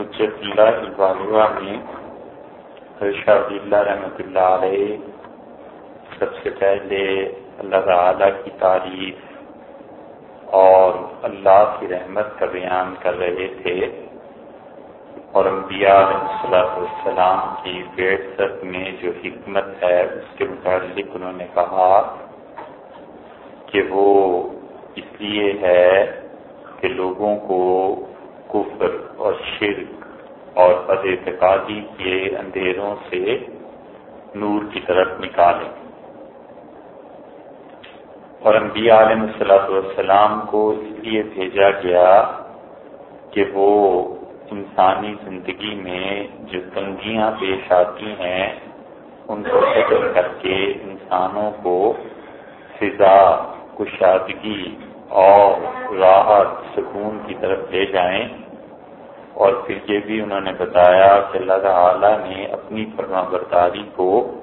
حجت اللہ البالوا میں ارشاد اللہ رحمۃ اللہ علیہ سب سے پہلے اللہ تعالی کی تعریف اور اللہ کی رحمت کا بیان کر رہے تھے اور انبیاء علیہ السلام کی بیٹ میں جو حکمت ہے اس کے متعلق انہوں نے کہا کہ وہ اس لیے ہے کہ لوگوں کو کفر اور شرک اور بد اعتقادی کے اندھیروں سے نور کی طرف نکالیں۔ اور انبیاء علیہ السلاۃ والسلام کو اس لیے بھیجا گیا کہ وہ انسانی زندگی میں جو تنگیاں پیش آتی ہیں، ان کو ختم کر کے انسانوں کو فضا کشادگی اور راحت سکون کی طرف لے جائیں۔ اور پھر یہ بھی انہوں نے بتایا کہ اللہ تعالیٰ نے اپنی فرما برداری کو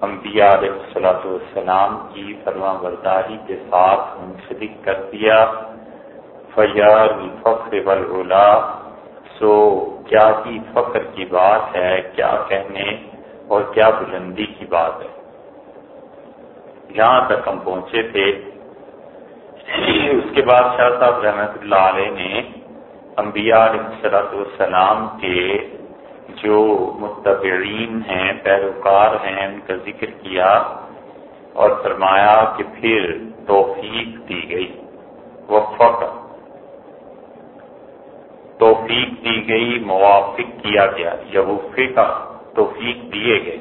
انبیاء علیہ السلاۃ والسلام کی فرما برداری کے ساتھ منسلک کر دیا۔ فیار الفخر سو کیا کی فخر کی بات ہے، کیا کہنے اور کیا بلندی کی بات ہے۔ یہاں تک ہم پہنچے تھے۔ اس کے بعد شاہ صاحب رحمت اللہ علیہ نے انبیاء علیہ والسلام کے جو متبعین ہیں، پیروکار ہیں، ان کا ذکر کیا اور فرمایا کہ پھر توفیق دی گئی۔ وفق۔ توفیق دی گئی، موافق کیا گیا۔ یا وفقہ توفیق دیے گئے۔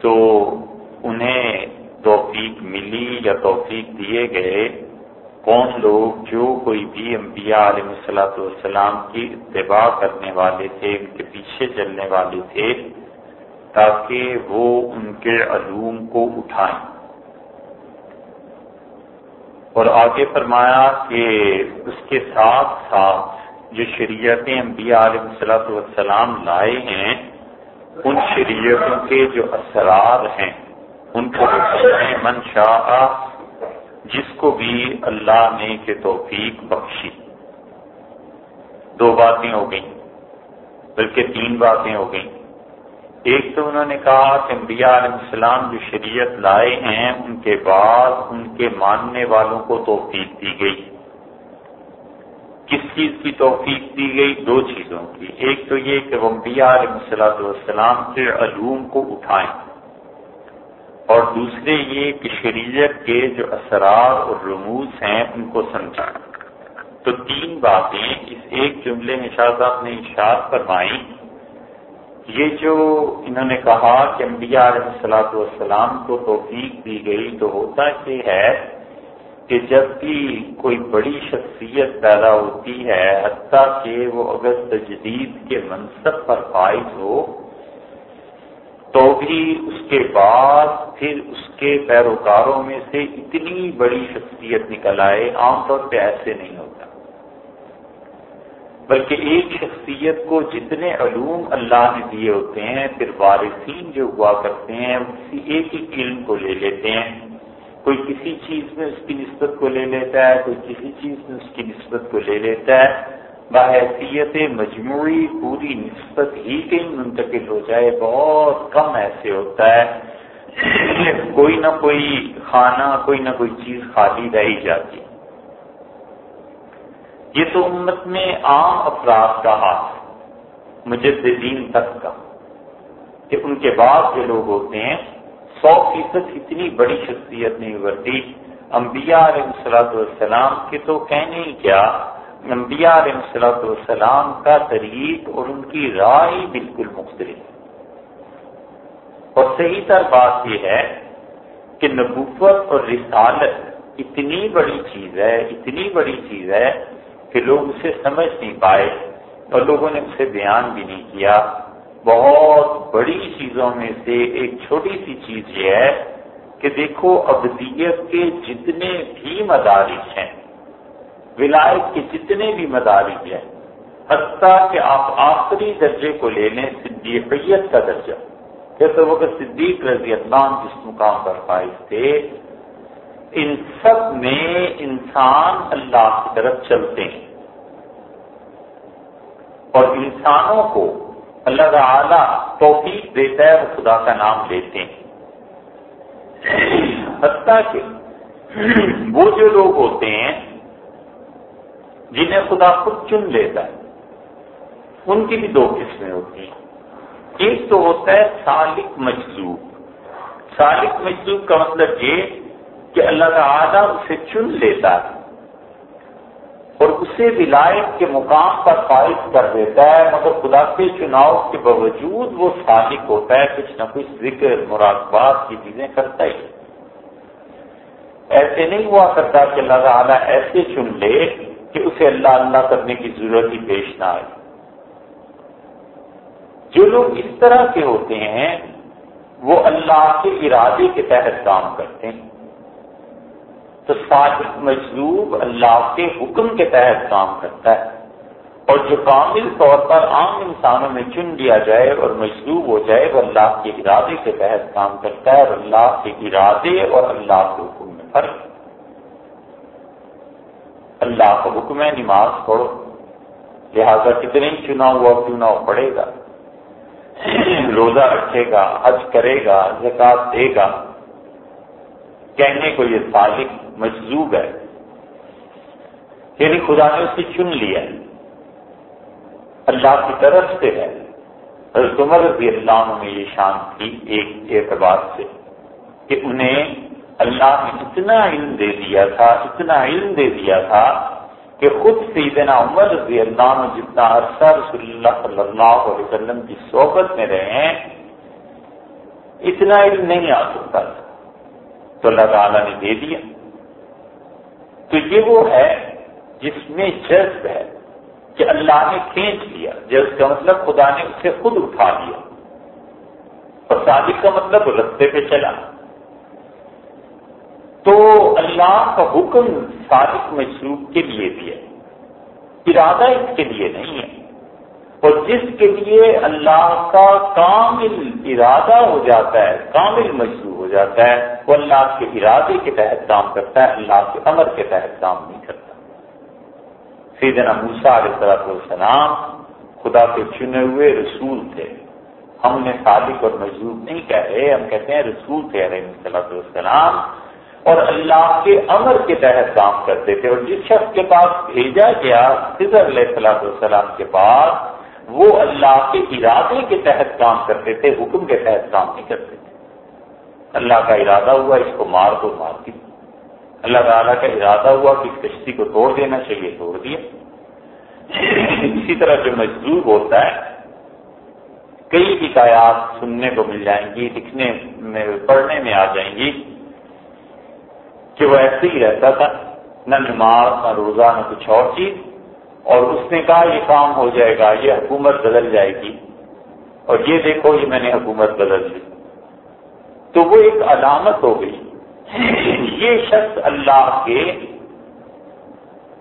تو انہیں توفیق ملی یا توفیق دیے گئے، کون لوگ جو کوئی بھی انبیاء علیہ السلاۃ والسلام کی اتباع کرنے والے تھے، ان کے پیچھے چلنے والے تھے، تاکہ وہ ان کے علوم کو اٹھائیں۔ اور آگے فرمایا کہ اس کے ساتھ ساتھ جو شریعتیں انبیاء علیہ السلاۃ والسلام لائے ہیں، ان شریعتوں کے جو اثرات ہیں ان کو من شاہ جس کو بھی اللہ نے کہ توفیق بخشی۔ دو باتیں ہو گئیں، بلکہ تین باتیں ہو گئیں۔ ایک تو انہوں نے کہا کہ انبیاء علیہ السلام جو شریعت لائے ہیں، ان کے بعد ان کے ماننے والوں کو توفیق دی گئی۔ کس چیز کی توفیق دی گئی؟ دو چیزوں کی۔ ایک تو یہ کہ وہ انبیاء علیہ السلام کے علوم کو اٹھائیں۔ اور دوسرے یہ کہ شریعت کے جو اثرات اور رموز ہیں، ان کو سمجھا تو تین باتیں اس ایک جملے میں شاہ صاحب نے اشار فرمائی۔ یہ جو انہوں نے کہا کہ انبیاء علیہ السلاۃ والسلام کو توفیق دی گئی، تو ہوتا یہ ہے کہ جب بھی کوئی بڑی شخصیت پیدا ہوتی ہے، حتیٰ کہ وہ اگر تجدید کے منصب پر فائز ہو تو بھی اس کے بعد پھر اس کے پیروکاروں میں سے اتنی بڑی شخصیت نکل آئے، عام طور پہ ایسے نہیں ہوتا۔ بلکہ ایک شخصیت کو جتنے علوم اللہ نے دیے ہوتے ہیں، پھر وارثین جو ہوا کرتے ہیں کسی ایک ہی علم کو لے لیتے ہیں۔ کوئی کسی چیز میں اس کی نسبت کو لے لیتا ہے، کوئی کسی چیز میں اس کی نسبت کو لے لیتا ہے۔ بحیثیت مجموعی پوری نسبت ہی کہیں منتقل ہو جائے، بہت کم ایسے ہوتا ہے کوئی نہ کوئی کھانا کوئی نہ کوئی چیز خالی رہ جاتی۔ یہ تو امت میں عام افراد کا ہاتھ مجدین تک کا۔ کہ ان کے بعد جو لوگ ہوتے ہیں، سو فیصد اتنی بڑی شخصیت نہیں ابھرتی انبیاء علیہ السلاۃ والسلام کے تو کہنے ہی کیا انبیاء علیہ السلاۃ والسلام کا طریق اور ان کی رائے بالکل مختلف اور صحیح تر بات یہ ہے کہ نبوت اور رسالت اتنی بڑی چیز ہے، اتنی بڑی چیز ہے کہ لوگ اسے سمجھ نہیں پائے اور لوگوں نے اسے بیان بھی نہیں کیا۔ بہت بڑی چیزوں میں سے ایک چھوٹی سی چیز یہ ہے کہ دیکھو، ابدیت کے جتنے بھی مدارس ہیں ولایت کے جتنے بھی مدارج ہیں، حتیٰ کہ آپ آخری درجے کو لے لیں، صدیقیت کا درجہ۔ جیسے وہ صدیق رضی اللہ جس مقام پر فائز تھے، ان سب میں انسان اللہ کی طرف چلتے ہیں۔ اور انسانوں کو اللہ تعالی توفیق دیتا ہے، وہ خدا کا نام لیتے ہیں۔ حتیٰ کہ وہ جو لوگ ہوتے ہیں جنہیں خدا خود چن لیتا ہے۔ ان کی بھی دو قسمیں ہوتی ہیں۔ ایک تو ہوتا ہے سالک مجلوب۔ سالک مجلوب کا مطلب یہ کہ اللہ تعالیٰ اسے چن لیتا ہے اور اسے ولایت کے مقام پر فائز کر دیتا ہے، مگر خدا کے چناؤ کے باوجود وہ سالک ہوتا ہے، کچھ نہ کچھ ذکر مراقبات کی چیزیں کرتا ہی۔ ایسے نہیں ہوا کرتا کہ اللہ تعالیٰ ایسے چن لے کہ اسے اللہ اللہ کرنے کی ضرورت ہی پیش نہ آئے۔ جو لوگ اس طرح کے ہوتے ہیں، وہ اللہ کے ارادے کے تحت کام کرتے ہیں۔ تو صادق مجلوب اللہ کے حکم کے تحت کام کرتا ہے۔ اور جو کامل طور پر عام انسانوں میں چن لیا جائے اور مجلوب ہو جائے، وہ اللہ کے ارادے کے تحت کام کرتا ہے اور اللہ کے ارادے اور اللہ کے حکم میں فرق۔ اللہ کا حکم ہے، نماز پڑھو۔ لہذا کتنے ہی چنا ہوا چنا پڑے گا۔ روزہ رکھے گا، حج کرے گا، زکات دے گا۔ کہنے کو یہ صالح مجذوب ہے۔ یعنی خدا نے اسے چن لیا اللہ کی طرف سے ہے۔ حضرت عمر رضی اللہ عنہ میں یہ شان تھی ایک اعتبار سے کہ انہیں اللہ نے اتنا علم دے دیا تھا، اتنا علم دے دیا تھا کہ خود سیدنا عمر رضی اللہ عنہ جتنا عرصہ رسول اللہ صلی اللہ علیہ وسلم کی صحبت میں رہے ہیں، اتنا علم نہیں آ سکتا تھا۔ تو اللہ تعالیٰ نے دے دیا۔ تو یہ وہ ہے جس میں جذب ہے کہ اللہ نے کھینچ لیا۔ جذب کا مطلب خدا نے اسے خود اٹھا لیا۔ اور صادق کا مطلب رستے پہ چلا۔ تو اللہ کا حکم صادق مشروب کے لیے بھی ہے، ارادہ اس کے لیے نہیں ہے۔ اور جس کے لیے اللہ کا کامل ارادہ ہو جاتا ہے، کامل مشروع ہو جاتا ہے، وہ اللہ کے ارادے کے تحت کام کرتا ہے، اللہ کے امر کے تحت کام نہیں کرتا۔ سیدنا موسا علیہ السلام خدا کے چنے ہوئے رسول تھے۔ ہم نے صادق اور مجروب نہیں کہہ رہے ہم کہتے ہیں رسول تھے علیہ السلام اور اللہ کے امر کے تحت کام کرتے تھے اور جس شخص کے پاس بھیجا گیا خضر علیہ السلام کے پاس، وہ اللہ کے ارادے کے تحت کام کرتے تھے، حکم کے تحت کام نہیں کرتے تھے۔ اللہ کا ارادہ ہوا اس کو مار دو، مار دی۔ اللہ تعالیٰ کا ارادہ ہوا کہ اس کشتی کو توڑ دینا چاہیے، توڑ دیا۔ اسی طرح جو مجذوب ہوتا ہے، کئی حکایات سننے کو مل جائیں گی، لکھنے میں، پڑھنے میں آ جائیں گی۔ کہ وہ ایسے ہی رہتا تھا، نہ نماز، نہ روزہ، نہ کچھ اور چیز۔ اور اس نے کہا، یہ کام ہو جائے گا، یہ حکومت بدل جائے گی۔ اور یہ دیکھو، یہ میں نے حکومت بدل دی۔ تو وہ ایک علامت ہو گئی۔ یہ شخص اللہ کے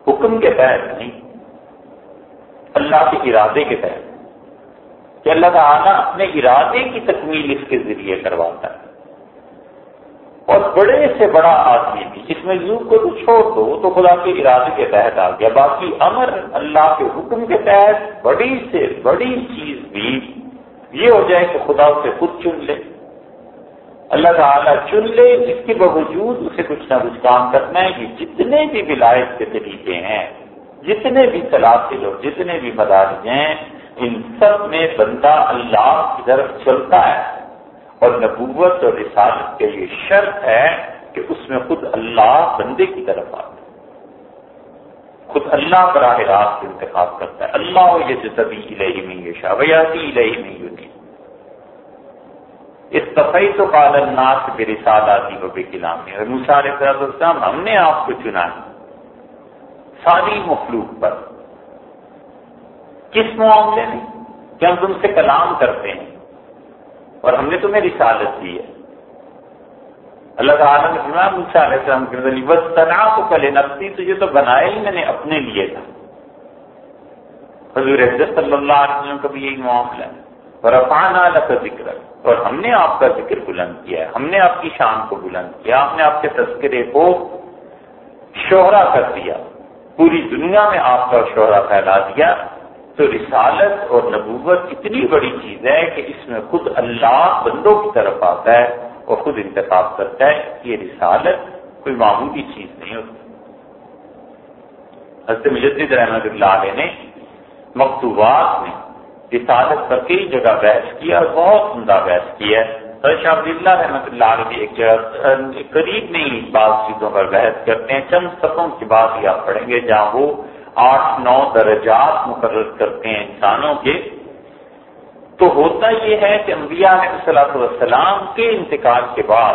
حکم کے تحت نہیں، اللہ کے ارادے کے تحت۔ کہ اللہ تعالیٰ اپنے ارادے کی تکمیل اس کے ذریعے کرواتا ہے۔ اور بڑے سے بڑا آدمی بھی اس مجلوب کو تو چھوڑ دو تو خدا کے ارادے کے تحت آ گیا۔ باقی امر اللہ کے حکم کے تحت بڑی سے بڑی چیز بھی یہ ہو جائے کہ خدا اسے خود چن لے۔ اللہ تعالیٰ چن لے اس کے باوجود اسے کچھ نہ کچھ کام کرنا ہے۔ کہ جتنے بھی ولایت کے طریقے ہیں، جتنے بھی سلاخل اور جتنے بھی مدارج ہیں، ان سب میں بندہ اللہ کی طرف چلتا ہے۔ اور نبوت اور رسالت کے یہ شرط ہے کہ اس میں خود اللہ بندے کی طرف آتا ہے۔ خود اللہ براہ راست انتخاب کرتا ہے۔ اللہ یہ جزبی الہی میں یہ شاویاتی الہی میں یوں اس صفائی تو قال الناس بے رسالاتی و بے کلام میں اور السلام ہم نے آپ کو چنا ہے۔ ساری مخلوق پر۔ کس معاملے میں؟ کہ ہم تم سے کلام کرتے ہیں۔ اور ہم نے تمہیں رسالت دی ہے۔ اللہ تعالیٰ نے فرمایا، موسیٰ علیہ السلام کے ذریعے بس تنا کو پہلے نفسی تو یہ تو بنایا ہی میں نے اپنے لیے تھا۔ حضور حضرت صلی اللہ علیہ وسلم کا بھی یہی معاملہ ہے۔ اور افان کا ذکر اور ہم نے آپ کا ذکر بلند کیا ہے۔ ہم نے آپ کی شان کو بلند کیا ہم نے آپ کے تذکرے کو شہرا کر دیا۔ پوری دنیا میں آپ کا شہرا پھیلا دیا۔ تو رسالت اور نبوت اتنی بڑی چیز ہے کہ اس میں خود اللہ بندوں کی طرف آتا ہے اور خود انتخاب کرتا ہے۔ یہ رسالت کوئی معمولی چیز نہیں ہوتی۔ حضرت مجدد رحمت اللہ علیہ نے مکتوبات میں رسالت پر کئی جگہ بحث کیا اور بہت عمدہ بحث کیا ہے۔ شاہ اللہ رحمۃ اللہ علیہ ایک جگہ قریب نہیں بعض چیزوں پر بحث کرتے ہیں۔ چند سفوں کی بات آپ پڑھیں گے جہاں وہ آٹھ نو درجات مقرر کرتے ہیں انسانوں کے، تو ہوتا یہ ہے کہ انبیاء علیہ صلاح والسلام کے انتقال کے بعد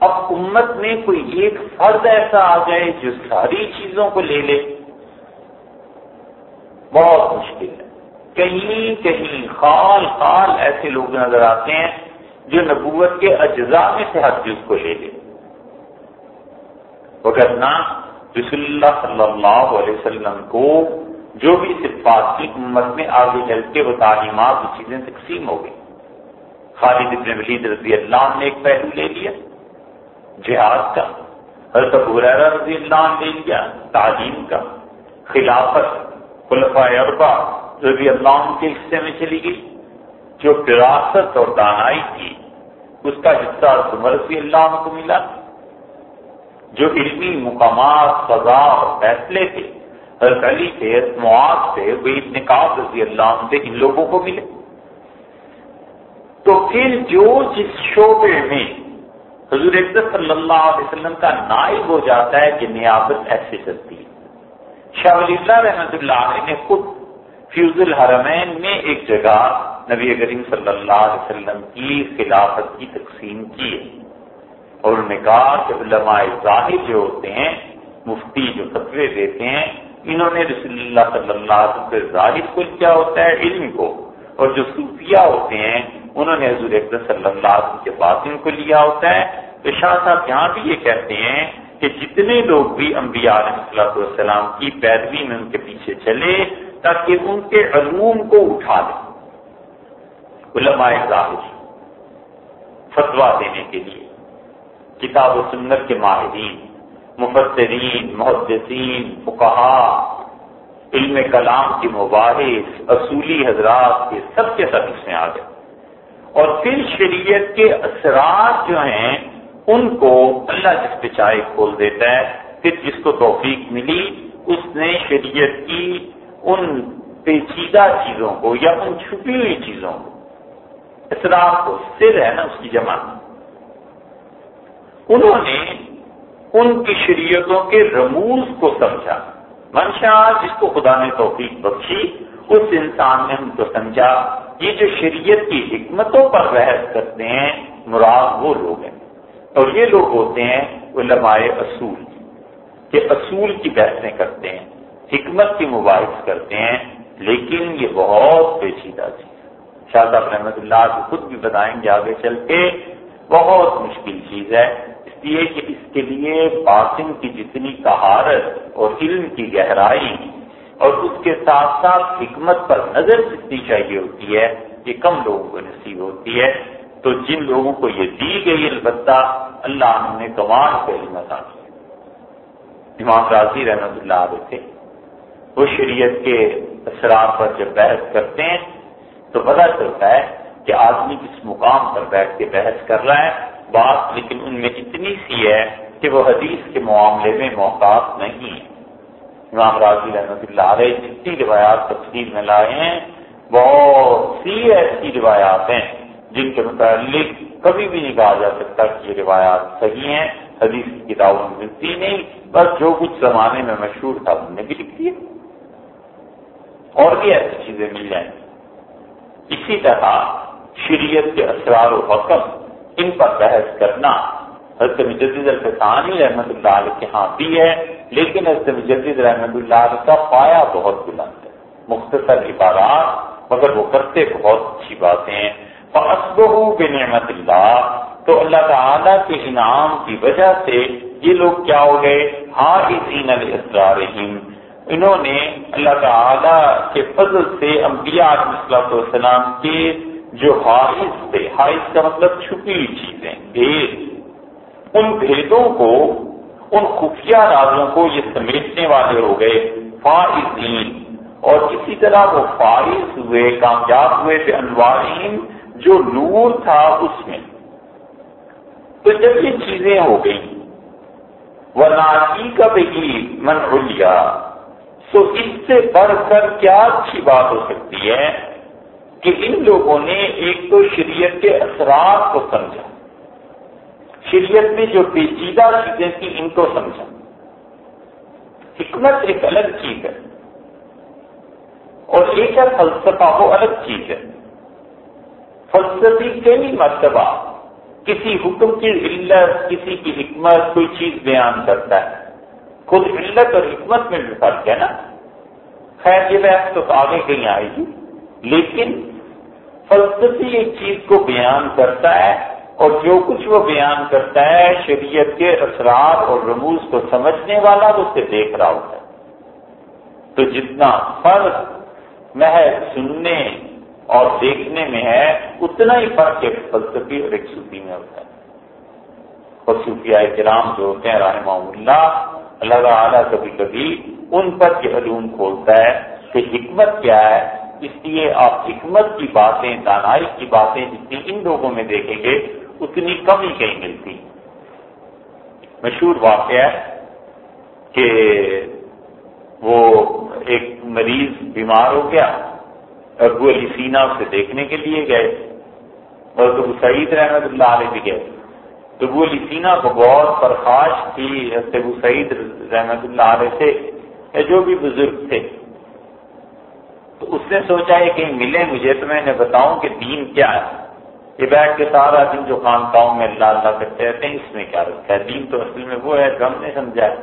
اب امت میں کوئی ایک فرد ایسا آ جائے جو ساری چیزوں کو لے لے۔ بہت مشکل ہے۔ کہیں کہیں خال خال ایسے لوگ نظر آتے ہیں جو نبوت کے اجزاء میں سے ہر چیز کو لے لے۔ وغیرہ رسول اللہ صلی اللہ علیہ وسلم کو جو بھی صفات کی امت میں آگے چل کے وہ تعلیمات وہ چیزیں تقسیم ہو گئی۔ خالد ابن ولید رضی اللہ نے ایک پہلو لے لیا، جہاد کا، حضرت حریرہ رضی اللہ نے لے لیا، تعلیم کا، خلافت، خلفاء اربا رضی اللہ عنہ کے حصے میں چلی گئی۔ جو فراست اور دانائی تھی، اس کا حصہ عمر رضی اللہ عنہ کو ملا۔ جو علمی مقامات، سزا اور فیصلے تھے حضرت علی تھے معاذ تھے وہ نکاب رضی اللہ عنہ سے ان لوگوں کو ملے۔ تو پھر جو جس شعبے میں حضور صلی اللہ علیہ وسلم کا نائب ہو جاتا ہے کہ نیابت ایسے چلتی ہے۔ شاہ ولی اللہ رحمت اللہ علیہ نے خود فیوز الحرمین میں ایک جگہ نبی کریم صلی اللہ علیہ وسلم کی خلافت کی تقسیم کی ہے۔ اور انہوں نے کہا کہ علماء ظاہر جو ہوتے ہیں، مفتی جو فتوے دیتے ہیں، انہوں نے رسول اللہ صلی اللہ علیہ وسلم کے ظاہر کو کیا ہوتا ہے، علم کو۔ اور جو صوفیہ ہوتے ہیں، انہوں نے حضور صلی اللہ علیہ وسلم کے باطن کو لیا ہوتا ہے۔ تو شاہ صاحب یہاں بھی یہ کہتے ہیں کہ جتنے لوگ بھی انبیاء علیہ والسلام کی پیروی میں ان کے پیچھے چلے، تاکہ ان کے علوم کو اٹھا دیں علماء ظاہر فتوا دینے کے لیے۔ کتاب و سنت کے ماہرین، مفسرین، محدثین، فقہا، علم کلام کی مباحث، اصولی حضرات کے سب کے سب اس میں آ گئے۔ اور پھر شریعت کے اثرات جو ہیں، ان کو اللہ جس پہ چاہے کھول دیتا ہے، پھر جس کو توفیق ملی، اس نے شریعت کی ان پیچیدہ چیزوں کو یا ان چھپی ہوئی چیزوں کو، اثرات کو سر ہے نا اس کی جمع۔ انہوں نے ان کی شریعتوں کے رموز کو سمجھا۔ منشا جس کو خدا نے توفیق بخشی، اس انسان نے ان کو سمجھا، یہ جو شریعت کی حکمتوں پر بحث کرتے ہیں، مراد وہ لوگ ہیں۔ اور یہ لوگ ہوتے ہیں علماء اصول کہ اصول کی بحثیں کرتے ہیں، حکمت کی مباحث کرتے ہیں، لیکن یہ بہت پیچیدہ چیز شاہ صاحب رحمت اللہ خود بھی بتائیں گے آگے چل کے، بہت مشکل چیز ہے۔ لیے کہ اس کے لیے باطن کی جتنی طہارت اور علم کی گہرائی اور اس کے ساتھ ساتھ حکمت پر نظر جتنی چاہیے ہوتی ہے یہ کم لوگوں کو نصیب ہوتی ہے۔ تو جن لوگوں کو یہ دی گئی البتہ اللہ نے کمال کو علم عطا کیا۔ امام راضی رحمت اللہ علیہ تھے۔ وہ شریعت کے اثرات پر جب بحث کرتے ہیں تو پتہ چلتا ہے کہ آدمی کس مقام پر بیٹھ کے بحث کر رہا ہے۔ بات، لیکن ان میں اتنی سی ہے کہ وہ حدیث کے معاملے میں محتاط نہیں ہے امام راضی رحمۃ اللہ علیہ جتنی روایات تفصیل میں لائے ہیں، بہت سی ایسی روایات ہیں جن کے متعلق کبھی بھی نہیں کہا جا سکتا کہ یہ روایات صحیح ہیں، حدیث کی کتابوں میں ملتی نہیں، بس جو کچھ زمانے میں مشہور تھا انہوں نے بھی لکھ دیا۔ اور بھی ایسی چیزیں مل جائیں۔ اسی طرح شریعت کے اسرار و حکم ان پر بحث کرنا حضرت مجدد الفسانی رحمت اللہ علیہ کے ہاں بھی ہے، لیکن حضرت مجدد رحمت اللہ علیہ کا پایا بہت بلند ہے۔ مختصر عبارات، مگر وہ کرتے بہت اچھی باتیں ہیں۔ نعمت اللہ۔ تو اللہ تعالیٰ کے انعام کی وجہ سے یہ لوگ کیا ہو گئے؟ حافظین الاسرارہم انہوں نے اللہ تعالیٰ کے فضل سے انبیاء علیہ السلام کے جو حائز تھے حائز کا مطلب چھپی ہوئی چیزیں، بھید۔ ان بھیدوں کو، ان خفیہ رازوں کو یہ سمیٹنے والے ہو گئے فائزین۔ اور اسی طرح وہ فائز ہوئے، کامیاب ہوئے تھے انوارین جو نور تھا اس میں۔ تو جب یہ چیزیں ہو گئی وہ ناچی کا بھی من لیا تو اس سے بڑھ کر کیا اچھی بات ہو سکتی ہے؟ کہ ان لوگوں نے ایک تو شریعت کے اثرات کو سمجھا، شریعت میں جو پیچیدہ چیزیں تھیں ان کو سمجھا۔ حکمت ایک الگ چیز ہے، اور ایک ہے فلسفہ، وہ الگ چیز ہے۔ فلسفی کئی مرتبہ کسی حکم کی علت، کسی کی حکمت کوئی چیز بیان کرتا ہے۔ خود علت اور حکمت میں بھی فرق ہے نا۔ خیر، یہ بحث تو آگے کہیں آئے گی۔ لیکن فلسفی ایک چیز کو بیان کرتا ہے اور جو کچھ وہ بیان کرتا ہے شریعت کے اثرات اور رموز کو سمجھنے والا وہ اسے دیکھ رہا ہوتا ہے۔ تو جتنا فرق محض سننے اور دیکھنے میں ہے، اتنا ہی فرق ایک فلسفی اور ایک صوفی میں ہوتا ہے۔ اور صوفیاء کرام جو ہوتے ہیں رحمہ اللہ اللہ تعالیٰ کبھی کبھی ان پر یہ علوم کھولتا ہے کہ حکمت کیا ہے اس لیے آپ حکمت کی باتیں، دانائی کی باتیں جتنی ان لوگوں میں دیکھیں گے، اتنی کم ہی کہیں ملتی۔ مشہور واقعہ ہے کہ وہ ایک مریض بیمار ہو گیا، ابو علی سینا اسے دیکھنے کے لیے گئے۔ اور تو سعید رحمت اللہ علیہ بھی گئے۔ تو ابو علی سینا کو بہت پرخاش تھی ابو سعید رحمت اللہ علیہ سے جو بھی بزرگ تھے۔ تو اس نے سوچا ہے کہ ملے مجھے تو میں نے بتاؤں کہ دین کیا ہے۔ یہ بیٹھ کے سارا دن جو خانقاہوں میں اللہ اللہ کرتے رہتے ہیں، اس میں کیا رکھا ہے؟ دین تو اصل میں وہ ہے ہم نے سمجھا۔ ہے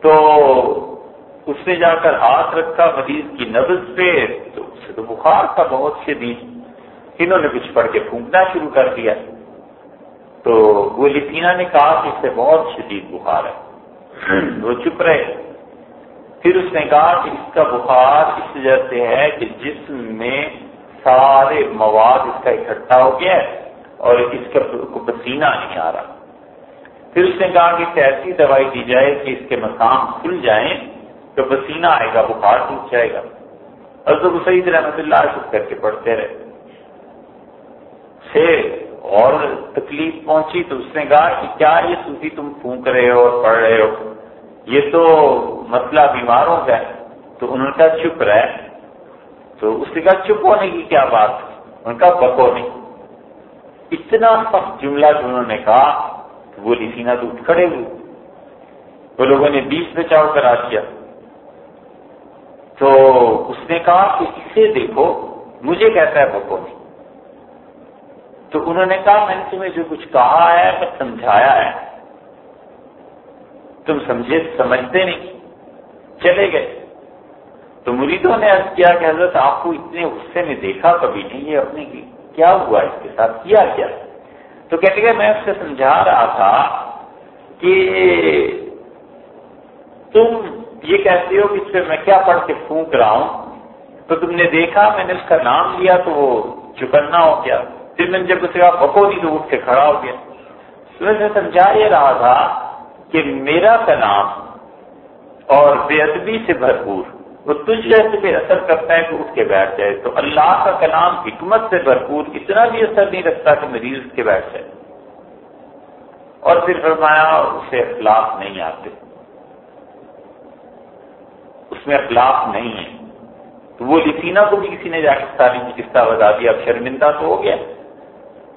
تو اس نے جا کر ہاتھ رکھا مریض کی نبز پہ، تو اسے تو بخار تھا بہت سے دن۔ انہوں نے کچھ پڑھ کے پھونکنا شروع کر دیا۔ تو وہ لسینہ نے کہا کہ اس سے بہت شدید بخار ہے۔ وہ چپ رہے۔ پھر اس نے کہا کہ اس کا بخار اس وجہ سے ہے کہ جسم میں سارے مواد اس کا اکٹھا ہو گیا ہے اور اس کا پسینہ نہیں آ رہا۔ پھر اس نے کہا کہ ایسی دوائی دی جائے کہ اس کے مسام کھل جائیں تو پسینہ آئے گا، بخار ٹوٹ جائے گا۔ اور سعید رحمت اللہ چپ کر کے پڑھتے رہے۔ سے اور تکلیف پہنچی تو اس نے کہا کہ کیا یہ صوفی تم پھونک رہے ہو اور پڑھ رہے ہو؟ یہ تو مسئلہ بیماروں کا ہے، تو انہوں کا چپ رہے۔ تو اس نے کہا چپ ہونے کی کیا بات؟ ان کا بکو نہیں اتنا سخت جملہ جو انہوں نے کہا وہ لسینا تو اٹھ کھڑے ہوئے۔ وہ لوگوں نے بیچ میں چاؤ کرا دیا تو اس نے کہا کہ اسے دیکھو، مجھے کہتا ہے بکو نہیں تو انہوں نے کہا، میں نے تمہیں جو کچھ کہا ہے، میں سمجھایا ہے۔ تم سمجھے سمجھتے نہیں، چلے گئے۔ تو مریدوں نے عرض کیا کہ حضرت، آپ کو اتنے غصے میں دیکھا کبھی نہیں یہ اپنے کی۔ کیا ہوا اس کے ساتھ؟ کیا کیا؟ تو کہتے کہ میں اس سے سمجھا رہا تھا کہ تم یہ کہتے ہو کہ اس پہ میں کیا پڑھ کے پھونک رہا ہوں۔ تو تم نے دیکھا، میں نے اس کا نام لیا تو وہ چکنا ہو گیا۔ پھر میں نے جب اسے کہا بکو نہیں تو اٹھ کے کھڑا ہو گیا۔ تو میں سمجھا یہ رہا تھا کہ میرا کلام اور بے ادبی سے بھرپور وہ تجھ جیسے بھی اثر کرتا ہے کہ اٹھ کے بیٹھ جائے، تو اللہ کا کلام حکمت سے بھرپور، اتنا بھی اثر نہیں رکھتا کہ مریض اٹھ کے بیٹھ جائے۔ اور پھر فرمایا، اسے اخلاق نہیں آتے۔ اس میں اخلاق نہیں ہے۔ تو وہ لسینا کو بھی کسی نے جا کے ساری قصہ بتا دیا اب شرمندہ تو ہو گیا۔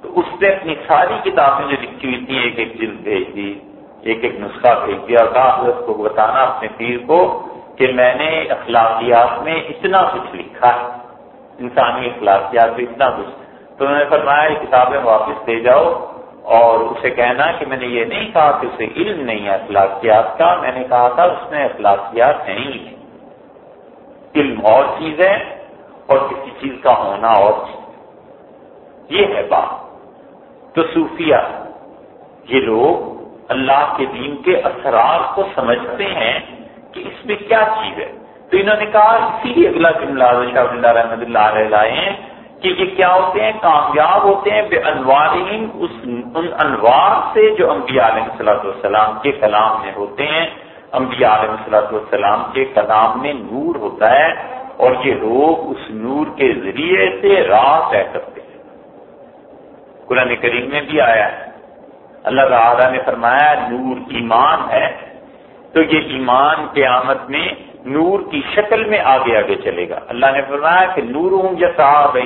تو اس نے اپنی ساری کتابیں جو لکھی ہوئی تھی ایک ایک جلد بھیج دی۔ ایک ایک نسخہ بھیج دیا کہا اس کو بتانا اپنے پیر کو کہ میں نے اخلاقیات میں اتنا کچھ لکھا ہے، انسانی اخلاقیات میں اتنا کچھ۔ تو میں نے فرمایا، یہ کتابیں واپس دے جاؤ۔ اور اسے کہنا کہ میں نے یہ نہیں کہا کہ اسے علم نہیں ہے اخلاقیات کا، میں نے کہا تھا اس میں اخلاقیات نہیں ہے علم اور چیز ہے اور کسی چیز کا ہونا اور چیز۔ یہ ہے بات۔ تو صوفیہ، یہ لوگ اللہ کے دین کے اثرات کو سمجھتے ہیں کہ اس میں کیا چیز ہے۔ تو انہوں نے کہا، اسی لیے اگلا جملہ شاہ اللہ رحمد اللہ علیہ لائے ہیں کہ یہ کیا ہوتے ہیں؟ کامیاب ہوتے ہیں۔ بے انوار اس ان انوار سے جو انبیاء علیہ صلاح والسلام کے کلام میں ہوتے ہیں۔ انبیاء علیہ والسلام کے کلام میں نور ہوتا ہے اور یہ لوگ اس نور کے ذریعے سے راہ طے کرتے ہیں۔ قرآن کریم میں بھی آیا ہے۔ اللہ تعالیٰ نے فرمایا نور ایمان ہے تو یہ ایمان قیامت میں نور کی شکل میں آگے آگے چلے گا۔ اللہ نے فرمایا کہ نور ہوں یا صاحب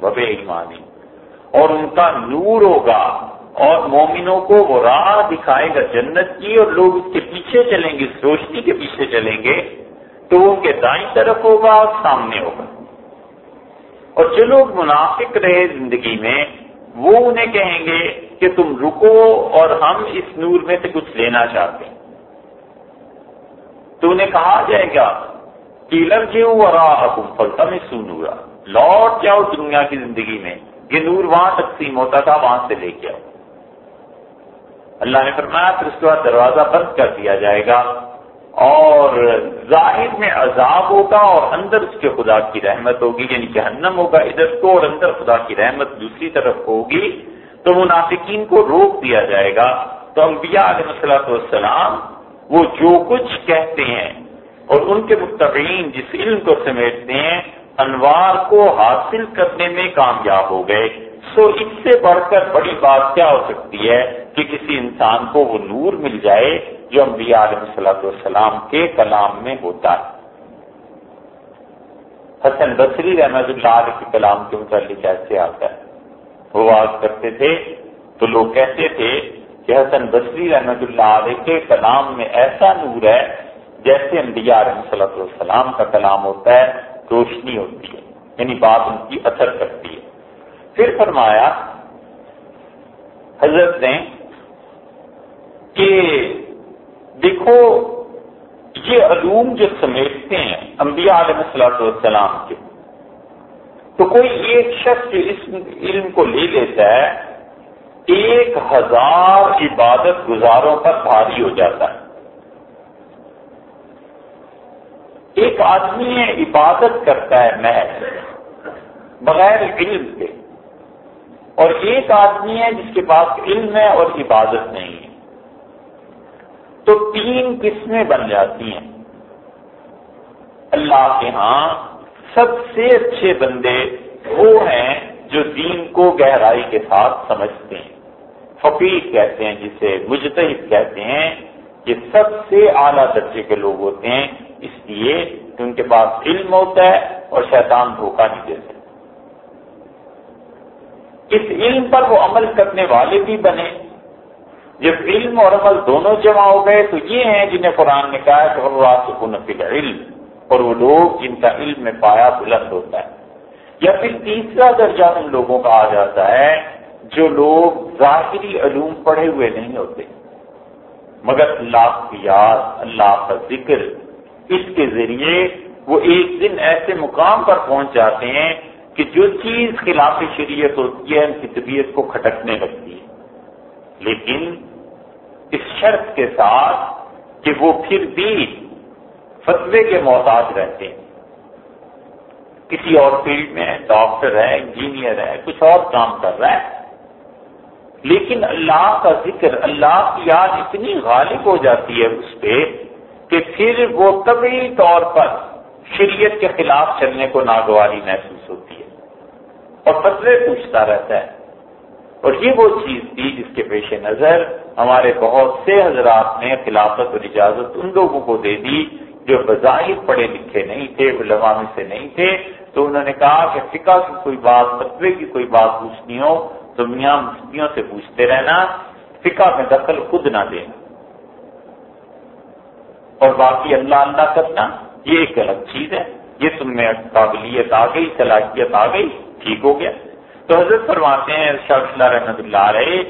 ببے ایمانی اور ان کا نور ہوگا اور مومنوں کو وہ راہ دکھائے گا جنت کی اور لوگ اس کے پیچھے چلیں گے، اس روشنی کے پیچھے چلیں گے تو ان کے دائیں طرف ہوگا اور سامنے ہوگا۔ اور جو لوگ منافق رہے زندگی میں وہ انہیں کہیں گے کہ تم رکو اور ہم اس نور میں سے کچھ لینا چاہتے ہیں۔ تو انہیں کہا جائے گا، کیلر کیوں حکم فلتا میں سنورا لوٹ جاؤ دنیا کی زندگی میں۔ یہ نور وہاں تقسیم ہوتا تھا، وہاں سے لے کے آؤ۔ اللہ نے فرمایا، پھر اس کے بعد دروازہ بند کر دیا جائے گا۔ اور ظاہر میں عذاب ہوگا اور اندر اس کے خدا کی رحمت ہوگی یعنی جہنم ہوگا ادھر کو اور اندر خدا کی رحمت دوسری طرف ہوگی۔ تو منافقین کو روک دیا جائے گا۔ تو انبیاء علیہ والسلام وہ جو کچھ کہتے ہیں اور ان کے متقین جس علم کو سمیٹتے ہیں، انوار کو حاصل کرنے میں کامیاب ہو گئے۔ سو اس سے بڑھ کر بڑی بات کیا ہو سکتی ہے کہ کسی انسان کو وہ نور مل جائے جو انبیاء علیہ صلاح والسلام کے کلام میں ہوتا ہے۔ حسن بصری رحمت اللہ علیہ کے کلام کے متعلق ایسے آتا ہے۔ وہ کرتے تھے، تو لوگ کہتے تھے کہ حسن بصری رحمت اللہ علیہ کے کلام میں ایسا نور ہے جیسے انبیاء علیہ صلاح والسلام کا کلام ہوتا ہے، روشنی ہوتی ہے یعنی بات ان کی اثر کرتی ہے۔ پھر فرمایا، حضرت نے کہ دیکھو، یہ علوم جو سمیٹتے ہیں انبیاء علیہ السلاۃ والسلام کے تو کوئی ایک شخص جو اس علم کو لے لیتا ہے، ایک ہزار عبادت گزاروں پر بھاری ہو جاتا ہے۔ ایک آدمی عبادت کرتا ہے محض، بغیر علم کے۔ اور ایک آدمی ہے جس کے پاس علم ہے اور عبادت نہیں ہے۔ تو تین قسمیں بن جاتی ہیں۔ اللہ کے ہاں سب سے اچھے بندے وہ ہیں جو دین کو گہرائی کے ساتھ سمجھتے ہیں۔ فقیر کہتے ہیں، جسے مجتہد کہتے ہیں کہ سب سے اعلیٰ درجے کے لوگ ہوتے ہیں، اس لیے کہ ان کے پاس علم ہوتا ہے اور شیطان دھوکہ نہیں دیتے۔ اس علم پر وہ عمل کرنے والے بھی بنے۔ جب علم اور عمل دونوں جمع ہو گئے تو یہ ہیں جنہیں قرآن نے کہا کہ سکون فل علم اور وہ لوگ جن کا علم میں پایا بلند ہوتا ہے۔ یا پھر تیسرا درجہ ان لوگوں کا آ جاتا ہے جو لوگ ظاہری علوم پڑھے ہوئے نہیں ہوتے۔ مگر اللہ کی یاد اللہ کا ذکر، اس کے ذریعے وہ ایک دن ایسے مقام پر پہنچ جاتے ہیں کہ جو چیز خلاف شریعت ہوتی ہے، ان کی طبیعت کو کھٹکنے لگتی ہے۔ لیکن اس شرط کے ساتھ کہ وہ پھر بھی فتوے کے محتاج رہتے ہیں۔ کسی اور فیلڈ میں ڈاکٹر ہے، انجینئر ہے، کچھ اور کام کر رہا ہے۔ لیکن اللہ کا ذکر، اللہ کی یاد اتنی غالب ہو جاتی ہے اس پہ کہ پھر وہ طبی طور پر شریعت کے خلاف چلنے کو ناگواری محسوس ہوتی ہے۔ اور فتوے پوچھتا رہتا ہے۔ اور یہ وہ چیز تھی جس کے پیش نظر ہمارے بہت سے حضرات نے خلافت اور اجازت ان لوگوں کو دے دی جو بظاہر پڑھے لکھے نہیں تھے، علماء میں سے نہیں تھے، تو انہوں نے کہا کہ فقہ کی کوئی بات، فتوے کی کوئی بات پوچھنی ہو تو میاں مفتیوں سے پوچھتے رہنا، فقہ میں دخل خود نہ دینا اور باقی اللہ اللہ کرنا، یہ ایک الگ چیز ہے۔ یہ تم میں قابلیت آ گئی، صلاحیت آ گئی، ٹھیک ہو گیا۔ تو حضرت فرماتے ہیں اللہ رحمت اللہ علیہ،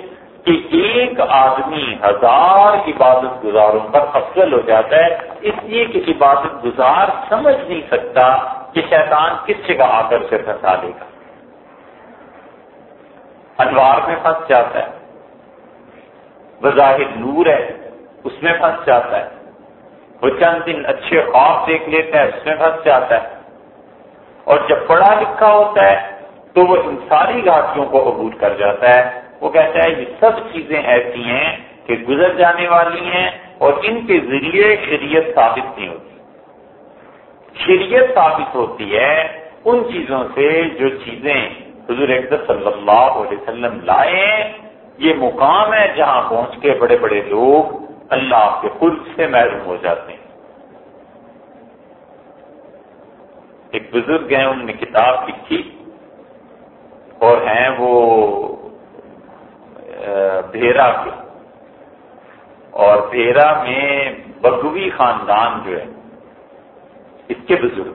کہ ایک آدمی ہزار عبادت گزاروں پر افضل ہو جاتا ہے اس لیے کہ عبادت گزار سمجھ نہیں سکتا کہ شیطان کس جگہ آ کر سے پھنسا دے گا۔ انوار میں پھنس جاتا ہے۔ بظاہر نور ہے، اس میں پھنس جاتا ہے۔ وہ چند دن اچھے خواب دیکھ لیتا ہے، اس میں پھنس جاتا ہے۔ اور جب پڑھا لکھا ہوتا ہے، تو وہ ان ساری گھاٹیوں کو عبور کر جاتا ہے۔ وہ کہتا ہے، یہ سب چیزیں ایسی ہیں کہ گزر جانے والی ہیں اور ان کے ذریعے شریعت ثابت نہیں ہوتی۔ شریعت ثابت ہوتی ہے ان چیزوں سے جو چیزیں حضور اقدس صلی اللہ علیہ وسلم لائے یہ مقام ہے جہاں پہنچ کے بڑے بڑے لوگ اللہ کے خود سے محروم ہو جاتے ہیں۔ ایک بزرگ ہیں، انہوں نے کتاب لکھی اور ہیں وہ بھیرا کے۔ اور میں بگوی خاندان جو ہے، اس کے بزرگ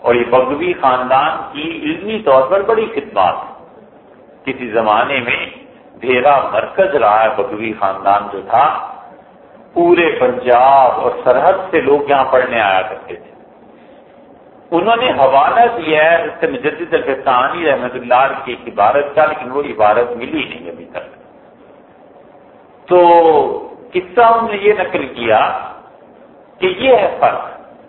اور یہ بگوی خاندان کی علمی طور پر بڑی خدمات کسی زمانے میں بھیرا مرکز رہا ہے بگوی خاندان جو تھا۔ پورے پنجاب اور سرحد سے لوگ یہاں پڑھنے آیا کرتے تھے۔ انہوں نے حوالہ دیا ہے، اس سے مجدد الفسانی رحمت اللہ کی ایک عبارت کا، لیکن وہ عبارت ملی نہیں ابھی تک۔ تو قصہ انہوں نے یہ نقل کیا کہ یہ ہے فرق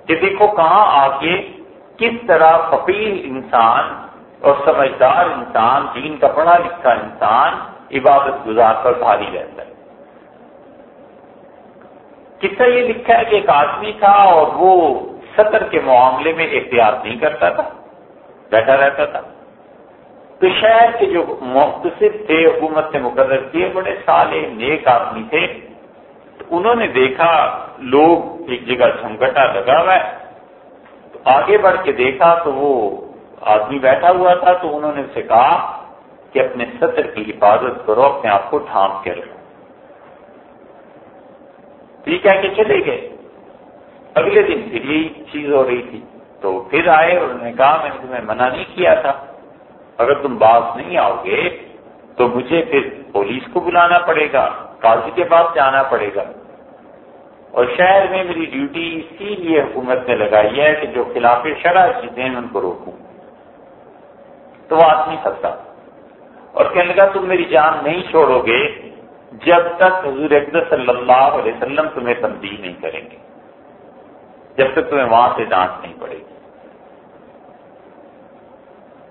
کہ دیکھو کہاں آ کے کس طرح فقیر انسان اور سمجھدار انسان، دین کا پڑھا لکھا انسان عبادت گزار کر بھاری رہتا ہے۔ قصہ یہ لکھا ہے کہ ایک آدمی تھا اور وہ سطر کے معاملے میں احتیاط نہیں کرتا تھا، بیٹھا رہتا تھا۔ تو شہر کے جو مختصر تھے، حکومت سے مقرر کیے بڑے سالے نیک آدمی تھے۔ انہوں نے دیکھا لوگ ایک جگہ جھمگٹا لگا ہوا ہے۔ تو آگے بڑھ کے دیکھا تو وہ آدمی بیٹھا ہوا تھا تو انہوں نے اسے کہا کہ اپنے سطر کی حفاظت کرو، اپنے آپ کو ڈھانپ کے رکھو۔ یہ کہہ کے چلے گئے۔ اگلے دن پھر یہی چیز ہو رہی تھی۔ تو پھر آئے اور انہوں نے کہا، میں نے تمہیں منع نہیں کیا تھا۔ اگر تم باز نہیں آؤ گے تو مجھے پھر پولیس کو بلانا پڑے گا۔ قاضی کے پاس جانا پڑے گا۔ اور شہر میں میری ڈیوٹی اسی لیے حکومت نے لگائی ہے کہ جو خلاف شرح چیزیں ان کو روکوں۔ تو وہ آدمی سکتا۔ اور کہنے لگا، تم میری جان نہیں چھوڑو گے جب تک حضور اقدس صلی اللہ علیہ وسلم تمہیں تبدیل نہیں کریں گے۔ جب تک تمہیں وہاں سے ڈانٹ نہیں پڑے گی۔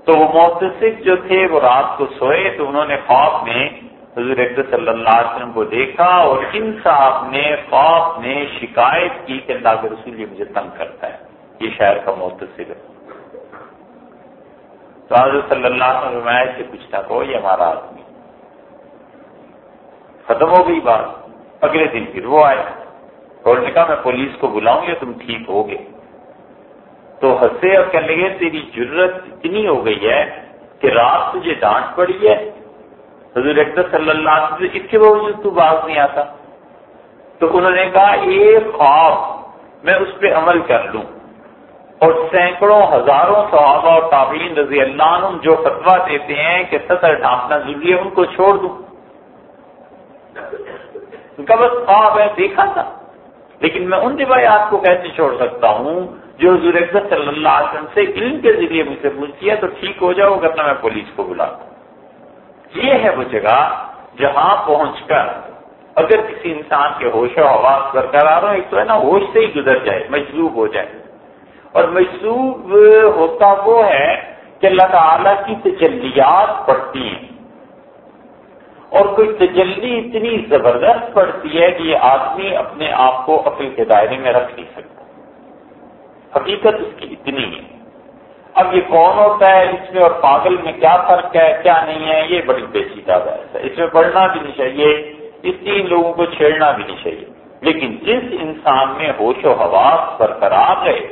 تو وہ محتسب جو تھے، وہ رات کو سوئے تو انہوں نے خواب میں حضور صلی اللہ علیہ وسلم کو دیکھا اور ان صاحب نے خواب نے شکایت کی کہ اللہ کے رسول یہ مجھے تنگ کرتا ہے۔ یہ شہر کا محتسب ہے۔ تو حضرت صلی اللہ علیہ وسلم سے پوچھتا کو یہ ہمارا آدمی ختم ہو گئی بات۔ اگلے دن پھر وہ آئے اور نے کہا، میں پولیس کو بلاؤں گا تم ٹھیک ہو گے تو ہنسے اور کہنے لگے، تیری ضرورت اتنی ہو گئی ہے کہ رات تجھے ڈانٹ پڑی ہے۔ حضور اکبر صلی اللہ علیہ وسلم اس کے باوجود تو باز نہیں آتا۔ تو انہوں نے کہا، ایک خواب میں اس پہ عمل کر لوں۔ اور سینکڑوں، ہزاروں صحابہ اور تعبین رضی اللہ عنہ جو فتوا دیتے ہیں کہ سطر ڈھانپنا ضروری ہے، ان کو چھوڑ دوں۔ ان کا بس خواب ہے، دیکھا تھا۔ لیکن میں ان روایات کو کیسے چھوڑ سکتا ہوں جو حضور اکبر صلی اللہ علیہ وسلم سے علم کے ذریعے مجھ سے پوچھتی ہے؟ تو ٹھیک ہو جاؤ گا میں پولیس کو بلاتا ہوں۔ یہ ہے وہ جگہ جہاں پہنچ کر اگر کسی انسان کے ہوش و حواس برقرار ہو ایک تو ہے نا ہوش سے ہی گزر جائے مجلوب ہو جائے۔ اور مجلوب ہوتا وہ ہے کہ اللہ تعالی کی تجلیات پڑتی ہیں۔ اور کوئی تجلی اتنی زبردست پڑتی ہے کہ یہ آدمی اپنے آپ کو عقل کے دائرے میں رکھ نہیں سکتا۔ حقیقت اس کی اتنی ہے۔ اب یہ کون ہوتا ہے؟ اس میں اور پاگل میں کیا فرق ہے؟ کیا نہیں ہے؟ یہ بڑی پیچیدہ بحث ہے۔ اس میں پڑھنا بھی نہیں چاہیے، اس تین لوگوں کو چھیڑنا بھی نہیں چاہیے۔ لیکن جس انسان میں ہوش و حواس برقرار رہے،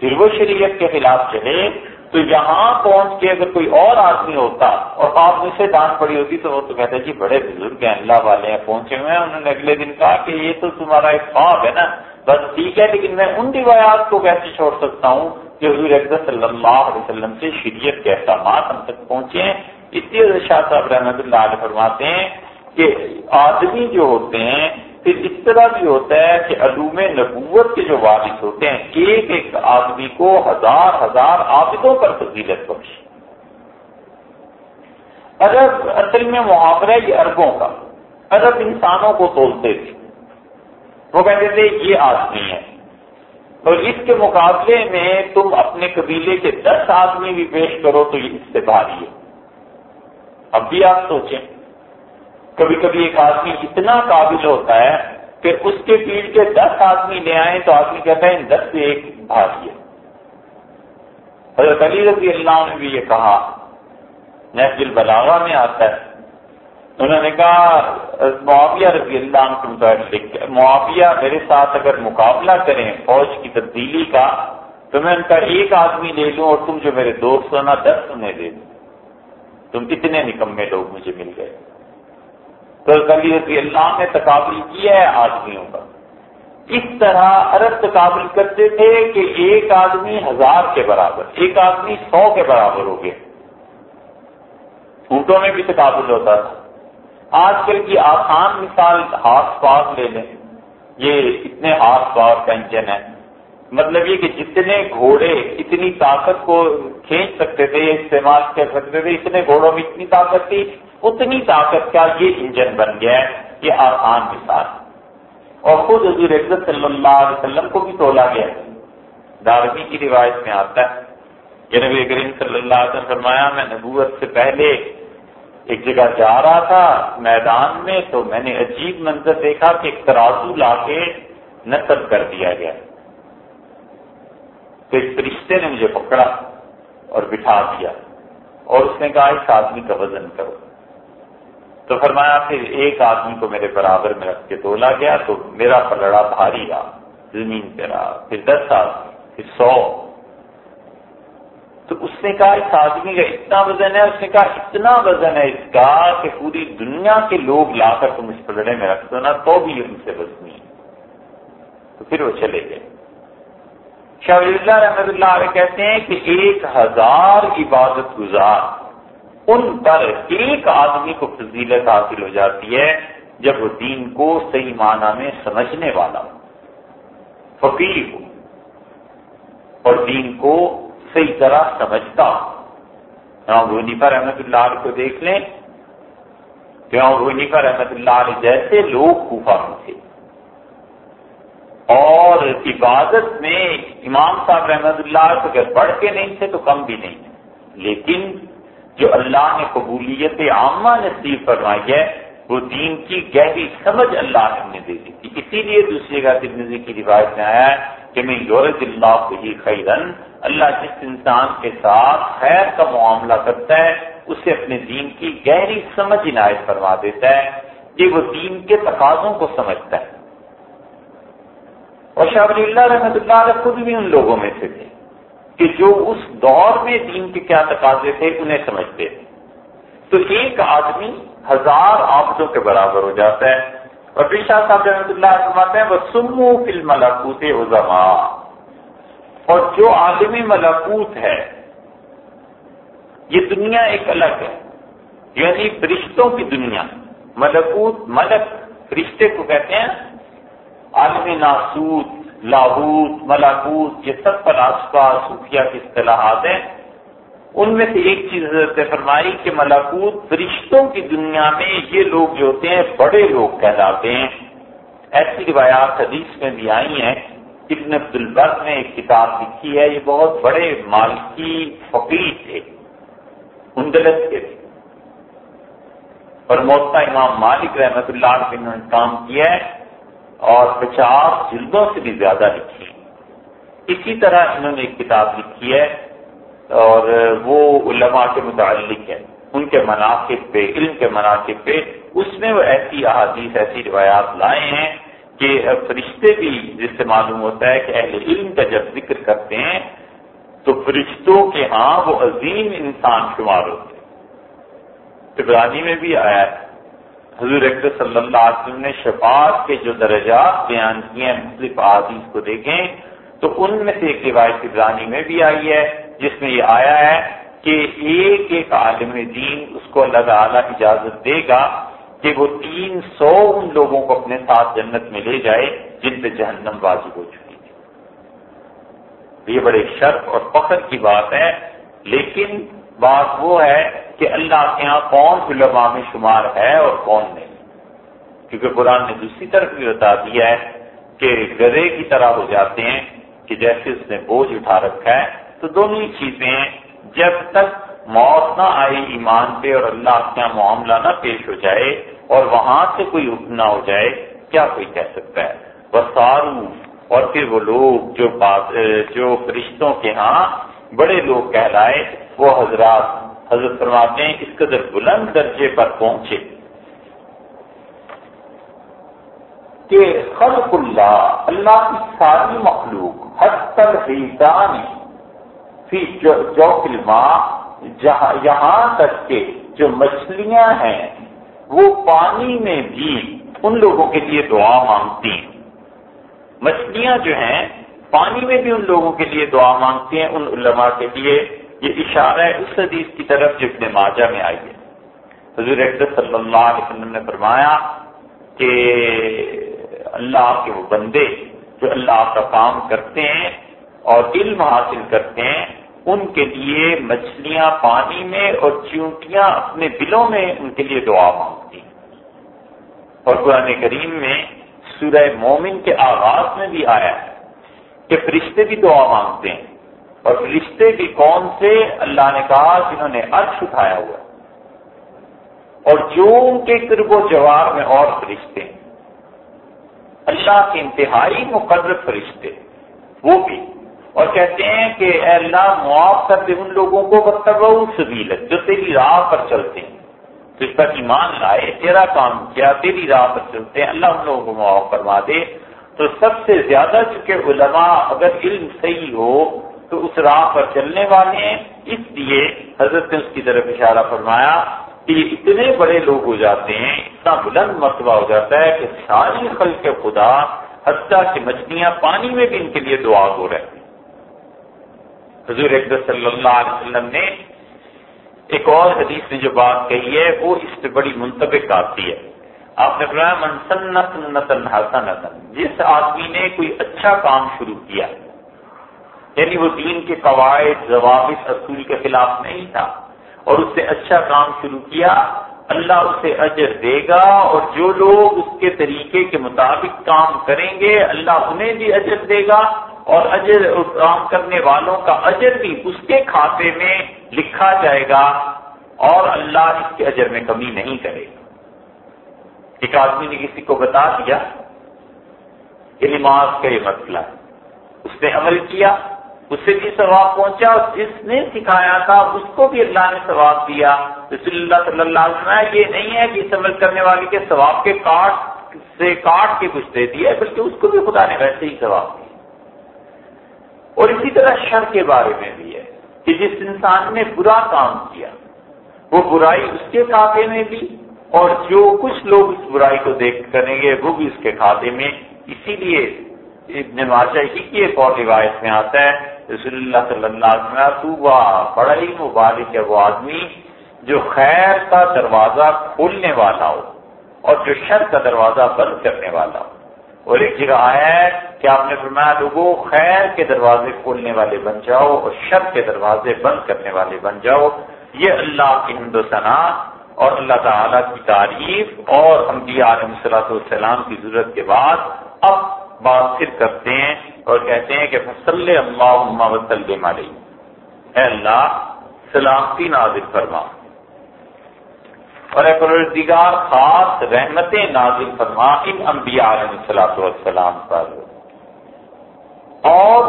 پھر وہ شریعت کے خلاف چلے، تو یہاں پہنچ کے اگر کوئی اور آدمی ہوتا اور آپ میں سے ڈانٹ پڑی ہوتی، تو وہ تو کہتے جی بڑے بزرگ ہیں، اللہ والے ہیں، پہنچے ہوئے ہیں، انہوں نے اگلے دن کہا کہ یہ تو تمہارا ایک خواب ہے نا۔ بس ٹھیک ہے، لیکن میں ان روایات کو کیسے چھوڑ سکتا ہوں؟ کہ حضور اکبر صلی اللہ علیہ وسلم سے شریعت کے احکامات ہم تک پہنچے ہیں۔ اس لیے شاہ صاحب رحمۃ اللہ علیہ فرماتے ہیں کہ آدمی جو ہوتے ہیں، پھر اس طرح بھی ہوتا ہے کہ علوم نبوت کے جو وارث ہوتے ہیں، ایک ایک آدمی کو ہزار ہزار عابدوں پر فضیلت بخش ارب اصل میں محاورہ یہ اربوں کا ارب انسانوں کو تولتے تھے۔ وہ کہتے تھے، یہ آدمی ہے۔ اور اس کے مقابلے میں تم اپنے قبیلے کے دس آدمی بھی پیش کرو تو یہ اس سے بھاری ہے۔ اب بھی آپ سوچیں۔ کبھی کبھی ایک آدمی اتنا قابل ہوتا ہے کہ اس کے پیٹ کے دس آدمی لے آئے تو آدمی کہتا ہے ان دس سے ایک بھاگی ہے۔ حضرت علی رضی اللہ نے بھی یہ کہا۔ نیس البلاغا میں آتا ہے۔ انہوں نے کہا، معاویہ رضی اللہ عنہ متعلق معاویہ میرے ساتھ اگر مقابلہ کریں فوج کی تبدیلی کا، تو میں ان کا ایک آدمی لے لوں اور تم جو میرے دوست ہو نا دس تمہیں دے دوں۔ تم کتنے نکمے لوگ مجھے مل گئے۔ تو کبھی رضی اللہ نے تقابل کیا ہے آدمیوں کا۔ اس طرح عرب تقابل کرتے تھے کہ ایک آدمی ہزار کے برابر، ایک آدمی سو کے برابر ہو گئے اونٹوں میں بھی تقابل ہوتا تھا۔ آج کل کی آسان مثال ہاتھ پاور لے لیں۔ یہ اتنے ہاتھ پاور کا انجن ہے۔ مطلب یہ کہ جتنے گھوڑے، اتنی طاقت کو کھینچ سکتے تھے استعمال کر سکتے تھے، اتنے گھوڑوں میں اتنی طاقت تھی، اتنی طاقت کا یہ انجن بن گیا ہے۔ یہ آسان مثال۔ اور خود حضور عزت صلی اللہ علیہ وسلم کو بھی تولا گیا۔ داروی کی روایت میں آتا ہے۔ کہ نبی کریم صلی اللہ علیہ وسلم فرمایا، میں نبوت سے پہلے ایک جگہ جا رہا تھا میدان میں، تو میں نے عجیب منظر دیکھا کہ ایک ترازو لا کے نصب کر دیا گیا۔ تو ایک فرشتے نے مجھے پکڑا اور بٹھا دیا اور اس نے کہا، اس آدمی کا وزن کرو۔ تو فرمایا، پھر ایک آدمی کو میرے برابر میں رکھ کے تولا گیا، تو میرا پلڑا بھاری رہا، زمین پہ رہا۔ پھر دس آدمی، پھر سو۔ تو اس نے کہا اس آدمی کا اتنا وزن ہے، اس نے کہا اتنا وزن ہے اس کا کہ پوری دنیا کے لوگ لا کر تم اس پلڑے میں رکھ دو نا، تو بھی ان سے وزنی تو پھر وہ چلے گئے۔ شاہ اللہ رحمت اللہ علیہ کہتے ہیں کہ ایک ہزار عبادت گزار، ان پر ایک آدمی کو فضیلت حاصل ہو جاتی ہے جب وہ دین کو صحیح معنی میں سمجھنے والا ہو۔ فقیر ہو۔ اور دین کو صحیح طرح سمجھتا۔ ہوں پر احمد اللہ علیہ کو دیکھ لیں۔ پر احمد اللہ علیہ جیسے لوگ کوفہ میں تھے۔ اور عبادت میں امام صاحب رحمت اللہ کو اگر بڑھ کے نہیں تھے تو کم بھی نہیں لیکن جو اللہ نے قبولیت عامہ نصیب فرمائی ہے، وہ دین کی گہری سمجھ اللہ نے دے دی تھی۔ اسی لیے دوسری جگہ ترمزی کی روایت میں آیا ہے۔ کہ میں یورج اللہ کو ہی خیرن، اللہ جس انسان کے ساتھ خیر کا معاملہ کرتا ہے، اسے اپنے دین کی گہری سمجھ عنایت فرما دیتا ہے۔ کہ وہ دین کے تقاضوں کو سمجھتا ہے۔ اور شاہ ولی اللہ رحمت اللہ علیہ خود بھی ان لوگوں میں سے تھے کہ جو اس دور میں دین کے کیا تقاضے تھے، انہیں سمجھتے تھے۔ تو ایک آدمی ہزار آپدوں کے برابر ہو جاتا ہے۔ اور پھر شاہ صاحب رحمۃ اللہ فرماتے ہیں وہ سمو فل ملاکوت اور جو عالمی ملاکوت ہے، یہ دنیا ایک الگ ہے۔ یعنی فرشتوں کی دنیا۔ ملکوت، ملک فرشتے کو کہتے ہیں، عالمی ناسوت لاہوت ملاکوت یہ سب فلاسفہ صوفیہ کی اصطلاحات ہیں۔ ان میں سے ایک چیز حضرت فرمائی کہ ملاکوت فرشتوں کی دنیا میں یہ لوگ جو ہوتے ہیں، بڑے لوگ کہلاتے ہیں۔ ایسی روایات حدیث میں بھی آئی ہیں۔ ابن عبد البر نے ایک کتاب لکھی ہے، یہ بہت بڑے مالکی فقیر تھے اندلت کے تھے۔ اور موتا امام مالک رحمت اللہ نے کام کیا ہے اور پچاس جلدوں سے بھی زیادہ لکھی اسی طرح انہوں نے ایک کتاب لکھی ہے اور وہ علماء کے متعلق ہے ان کے مناقب پہ، علم کے مناقب پہ۔ اس میں وہ ایسی احادیث، ایسی روایات لائے ہیں کہ فرشتے بھی جس سے معلوم ہوتا ہے کہ اہل علم کا جب ذکر کرتے ہیں، تو فرشتوں کے ہاں وہ عظیم انسان شمار ہوتے ابرانی میں بھی آیا ہے۔ حضور اکبر صلی اللہ علیہ وسلم نے شفاعت کے جو درجات بیان کیے ہیں، مختلف احادیث کو دیکھیں، تو ان میں سے ایک روایت ابرانی میں بھی آئی ہے۔ جس میں یہ آیا ہے کہ ایک ایک عالم دین اس کو اللہ تعالیٰ اجازت دے گا کہ وہ تین سو ان لوگوں کو اپنے ساتھ جنت میں لے جائے جن پہ جہنم بازی ہو چکی تھی۔ یہ بڑے شرف اور فخر کی بات ہے، لیکن بات وہ ہے کہ اللہ کے یہاں کون علماء میں شمار ہے اور کون نہیں۔ کیونکہ قرآن نے دوسری طرف بھی بتا دیا ہے کہ گدے کی طرح ہو جاتے ہیں کہ جیسے اس نے بوجھ اٹھا رکھا ہے تو دونوں چیزیں جب تک موت نہ آئی ایمان پہ اور اللہ کے معاملہ نہ پیش ہو جائے اور وہاں سے کوئی حکم نہ ہو جائے، کیا کوئی کہہ سکتا ہے؟ وہ سارو اور پھر وہ لوگ جو جو فرشتوں کے ہاں بڑے لوگ کہلائے، وہ حضرات، حضرت فرماتے ہیں، اس قدر بلند درجے پر پہنچے کہ خلق اللہ اللہ کی ساری مخلوق ہر تل فی جو فلما یہاں تک کہ جو مچھلیاں ہیں، وہ پانی میں بھی ان لوگوں کے لیے دعا مانگتی ہیں۔ مچھلیاں جو ہیں، پانی میں بھی ان لوگوں کے لیے دعا مانگتی ہیں، ان علماء کے لیے۔ یہ اشارہ ہے اس حدیث کی طرف جو ابن ماجہ میں آئی ہے۔ حضور صلی اللہ علیہ وسلم نے فرمایا کہ اللہ کے وہ بندے جو اللہ کا کام کرتے ہیں اور علم حاصل کرتے ہیں ان کے لیے مچھلیاں پانی میں اور چونٹیاں اپنے دلوں میں ان کے لیے دعا مانگتی اور قرآن کریم میں سورہ مومن کے آغاز میں بھی آیا ہے کہ فرشتے بھی دعا مانگتے ہیں۔ اور فرشتے بھی کون سے؟ اللہ نے کہا جنہوں نے عرش اٹھایا ہوا اور جو ان کے قرب و جوار میں اور فرشتے ہیں۔ اللہ کے انتہائی مقرر فرشتے وہ بھی اور کہتے ہیں کہ اے اللہ، معاف کر دے ان لوگوں کو بتب سبیلت جو تیری راہ پر چلتے ہیں۔ تو اس پر ایمان لائے، تیرا کام کیا؟ تیری راہ پر چلتے ہیں۔ اللہ ان لوگوں کو معاف کروا دے۔ تو سب سے زیادہ چونکہ علماء اگر علم صحیح ہو، تو اس راہ پر چلنے والے ہیں۔ اس لیے حضرت نے اس کی طرف اشارہ فرمایا کہ یہ اتنے بڑے لوگ ہو جاتے ہیں، اتنا بلند مرتبہ ہو جاتا ہے کہ ساری خلق خدا، حتیٰ کہ مچھلیاں پانی میں بھی ان کے لیے دعا ہو رہے ہیں۔ حضور اکبر صلی اللہ علیہ وسلم نے ایک اور حدیث میں جو بات کہی ہے، وہ اس سے بڑی منطبق آتی ہے۔ آپ نے فرمایا جس آدمی نے کوئی اچھا کام شروع کیا یعنی وہ دین کے قواعد، ضوابط اصول کے خلاف نہیں تھا، اور اس نے اچھا کام شروع کیا، اللہ اسے اجر دے گا اور جو لوگ اس کے طریقے کے مطابق کام کریں گے، اللہ انہیں بھی اجر دے گا۔ اور اجر کام کرنے والوں کا اجر بھی اس کے کھاتے میں لکھا جائے گا اور اللہ اس کے اجر میں کمی نہیں کرے گا۔ ایک آدمی نے کسی کو بتا دیا کہ نماز کا یہ مسئلہ اس نے عمل کیا، اس سے بھی ثواب پہنچا، اور جس نے سکھایا تھا اس کو بھی اللہ نے ثواب دیا۔ رسول اللہ صلی اللہ علیہ وسلم یہ نہیں ہے کہ اس عمل کرنے والے کے ثواب کے کاٹ سے کاٹ کے کچھ دے دیا بلکہ اس کو بھی خدا نے ویسے ہی ثواب دیا۔ اور اسی طرح شر کے بارے میں بھی ہے کہ جس انسان نے برا کام کیا، وہ برائی اس کے کھاتے میں بھی اور جو کچھ لوگ اس برائی کو دیکھ کریں گے، وہ بھی اس کے کھاتے میں۔ اسی لیے ابن ماجہ ہی کی ایک اور روایت میں آتا ہے، رسول اللہ صلی اللہ علیہ وسلم بڑا ہی مبارک ہے وہ آدمی جو خیر کا دروازہ کھولنے والا ہو اور جو شر کا دروازہ بند کرنے والا ہو۔ اور ایک جگہ آیا ہے کہ آپ نے فرمایا لوگوں، خیر کے دروازے کھولنے والے بن جاؤ اور شر کے دروازے بند کرنے والے بن جاؤ۔ یہ اللہ کی ثنا اور اللہ تعالیٰ کی تعریف اور انبیاء علیہ صلاح السلام کی ضرورت کے بعد اب بات پھر کرتے ہیں اور کہتے ہیں کہ فصل اللہ وسلم علیہ۔ اے اللہ، سلامتی نازل فرما۔ اور اے پروردگار، خاص رحمتیں نازل فرما، ان انبیاء علیہ والسلام پر۔ اور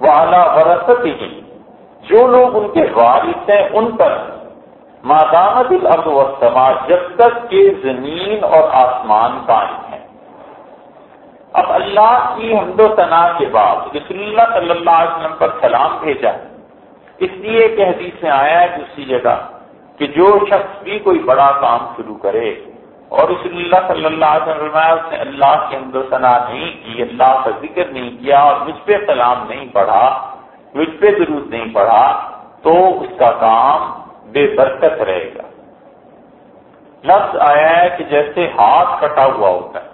والا ورثت ہی جو لوگ ان کے والد ہیں، ان پر۔ مادامت الارض والسماء، جب تک کہ زمین اور آسمان قائم ہیں۔ اب اللہ کی حمد و ثناء کے بعد رسول اللہ صلی اللہ علیہ وسلم پر سلام بھیجا۔ اس لیے کہ حدیث میں آیا ہے دوسری جگہ۔ کہ جو شخص بھی کوئی بڑا کام شروع کرے اور اس اللہ صلی اللہ علیہ وسلم اس نے اللہ کے حمد و ثنا نہیں کی، اللہ کا ذکر نہیں کیا اور مجھ پہ سلام نہیں پڑھا، مجھ پہ ضرورت نہیں پڑھا، تو اس کا کام بے برکت رہے گا۔ لفظ آیا ہے کہ جیسے ہاتھ کٹا ہوا ہوتا ہے،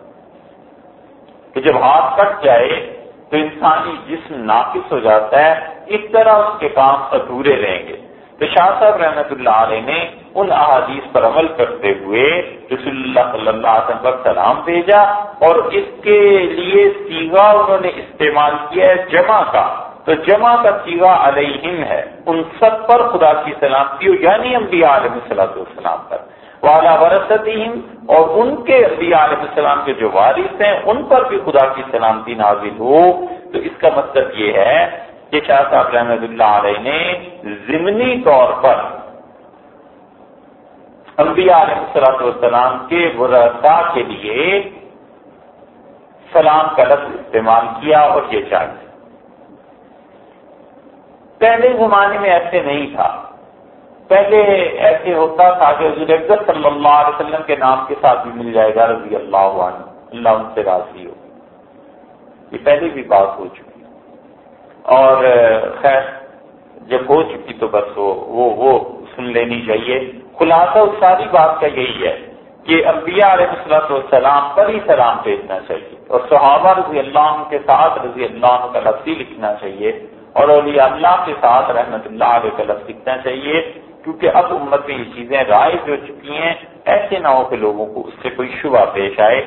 کہ جب ہاتھ کٹ جائے تو انسانی جسم ناقص ہو جاتا ہے، اس طرح اس کے کام ادھورے رہیں گے۔ تو شاہ صاحب رحمت اللہ علیہ نے ان احادیث پر عمل کرتے ہوئے رسول اللہ صلی اللہ علیہ وسلم پر سلام بھیجا اور اس کے لیے سیگا انہوں نے استعمال کیا ہے جمع کا۔ تو جمع کا سیگا علیہم ہے۔ ان سب پر خدا کی سلامتی ہو یعنی انبیاء علیہ صلاح السلام پر۔ والا ورثتیم اور ان کے انبیاء علیہ السلام کے جو وارث ہیں، ان پر بھی خدا کی سلامتی نازل ہو۔ تو اس کا مطلب یہ ہے کہ شاہ صاحب رحمد اللہ علیہ نے ضمنی طور پر انبیاء علیہ السلام والسلام کے ورثا کے لیے سلام کا لفظ استعمال کیا اور یہ چاہیے۔ پہلے زمانے میں ایسے نہیں تھا۔ پہلے ایسے ہوتا تھا کہ حضور اکبر صلی اللہ علیہ وسلم کے نام کے ساتھ بھی مل جائے گا، رضی اللہ عنہ، اللہ ان سے راضی ہو۔ یہ پہلے بھی بات ہو چکی۔ اور خیر جب ہو چکی تو بس وہ وہ, وہ سن لینی چاہیے۔ خلاصہ اس ساری بات کا یہی ہے کہ انبیاء علیہ السلط والسلام پر ہی سلام بھیجنا چاہیے اور صحابہ رضی اللہ عنہ کے ساتھ رضی اللہ عنہ کا لفظی لکھنا چاہیے اور اولیاء اللہ کے ساتھ رحمت اللہ علیہ کا لفظ لکھنا چاہیے کیونکہ اب امت میں یہ چیزیں رائج ہو چکی ہیں ایسے نہ ہو کہ لوگوں کو اس سے کوئی شبہ پیش آئے۔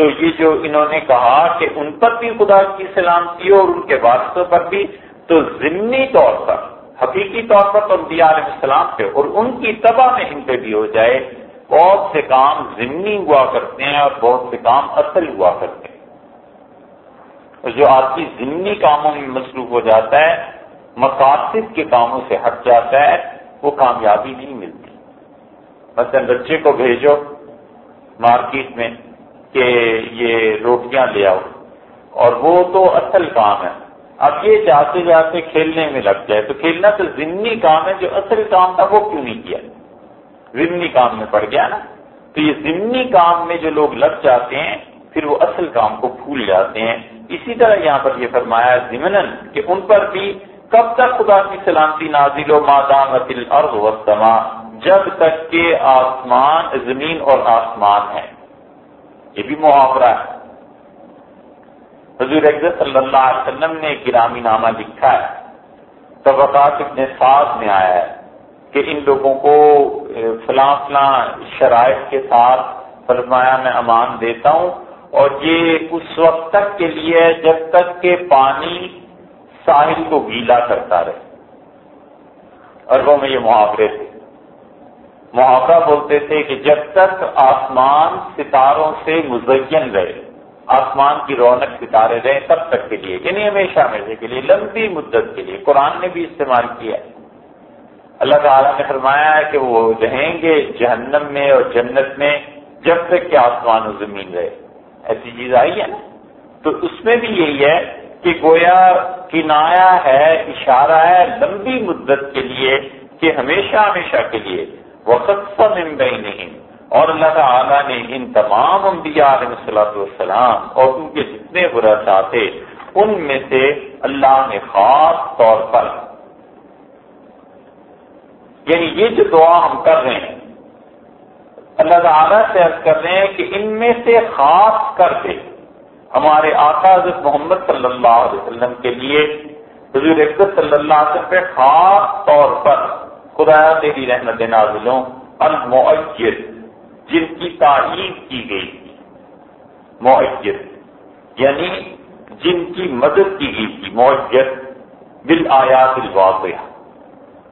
تو یہ جو انہوں نے کہا کہ ان پر بھی خدا کی سلامتی ہو اور ان کے واسطوں پر بھی، تو ضمنی طور پر، حقیقی طور پر تو انبیاء علیہ السلام پہ اور ان کی تباہ میں ان پہ بھی ہو جائے، بہت سے کام ضمنی ہوا کرتے ہیں اور بہت سے کام اصل ہوا کرتے ہیں۔ اور جو آدمی ضمنی کاموں میں مصروف ہو جاتا ہے، مقاصد کے کاموں سے ہٹ جاتا ہے، وہ کامیابی نہیں ملتی۔ مثلا بچے کو بھیجو مارکیٹ میں کہ یہ روٹیاں لے آؤ۔ اور وہ تو اصل کام ہے۔ اب یہ جاتے جاتے کھیلنے میں لگ جائے تو کھیلنا تو ضمنی کام ہے، جو اصل کام تھا وہ کیوں نہیں کیا؟ ضمنی کام میں پڑ گیا نا۔ تو یہ ضمنی کام میں جو لوگ لگ جاتے ہیں، پھر وہ اصل کام کو بھول جاتے ہیں۔ اسی طرح یہاں پر یہ فرمایا ضمن کہ ان پر بھی کب تک خدا کی سلامتی نازل و مادام الارض والسماء، جب تک کہ آسمان، زمین اور آسمان ہے۔ یہ بھی محاورہ ہے۔ حضور اکبر صلی اللہ علیہ وسلم نے گرامی نامہ لکھا ہے۔ طبقات ابن ساتھ میں آیا ہے کہ ان لوگوں کو فلاں فلاں شرائط کے ساتھ فرمایا میں امان دیتا ہوں۔ اور یہ اس وقت تک کے لیے جب تک کہ پانی ساحل کو گیلا کرتا رہے۔ اربوں میں یہ محاورے تھے۔ محاورہ بولتے تھے کہ جب تک آسمان ستاروں سے مزین رہے، آسمان کی رونق ستارے رہے، تب تک کے لیے یعنی ہمیشہ ہمیشہ کے لیے، لمبی مدت کے لیے، قرآن نے بھی استعمال کیا ہے۔ اللہ تعالیٰ نے فرمایا ہے کہ وہ رہیں گے جہنم میں اور جنت میں جب تک کہ آسمان و زمین رہے۔ ایسی چیز آئی ہے نا؟ تو اس میں بھی یہی ہے کہ گویا کنایا ہے، اشارہ ہے لمبی مدت کے لیے کہ ہمیشہ ہمیشہ کے لیے۔ وقت نہیں اور اللہ تعالیٰ نے ان تمام انبیاء علیہ صلاح والسلام اور ان کے جتنے برا تھے، ان میں سے اللہ نے خاص طور پر یعنی یہ جو دعا ہم کر رہے ہیں، اللہ تعالیٰ سے عرض کر رہے ہیں کہ ان میں سے خاص کر کے ہمارے آقا حضرت محمد صلی اللہ علیہ وسلم کے لیے حضور صلی اللہ علیہ وسلم پہ خاص طور پر خدا تیری رحمت نازلوں المعجد جن کی تعریف کی گئی تھی۔ معجد یعنی جن کی مدد کی گئی تھی۔ معجد بل آیات الواضح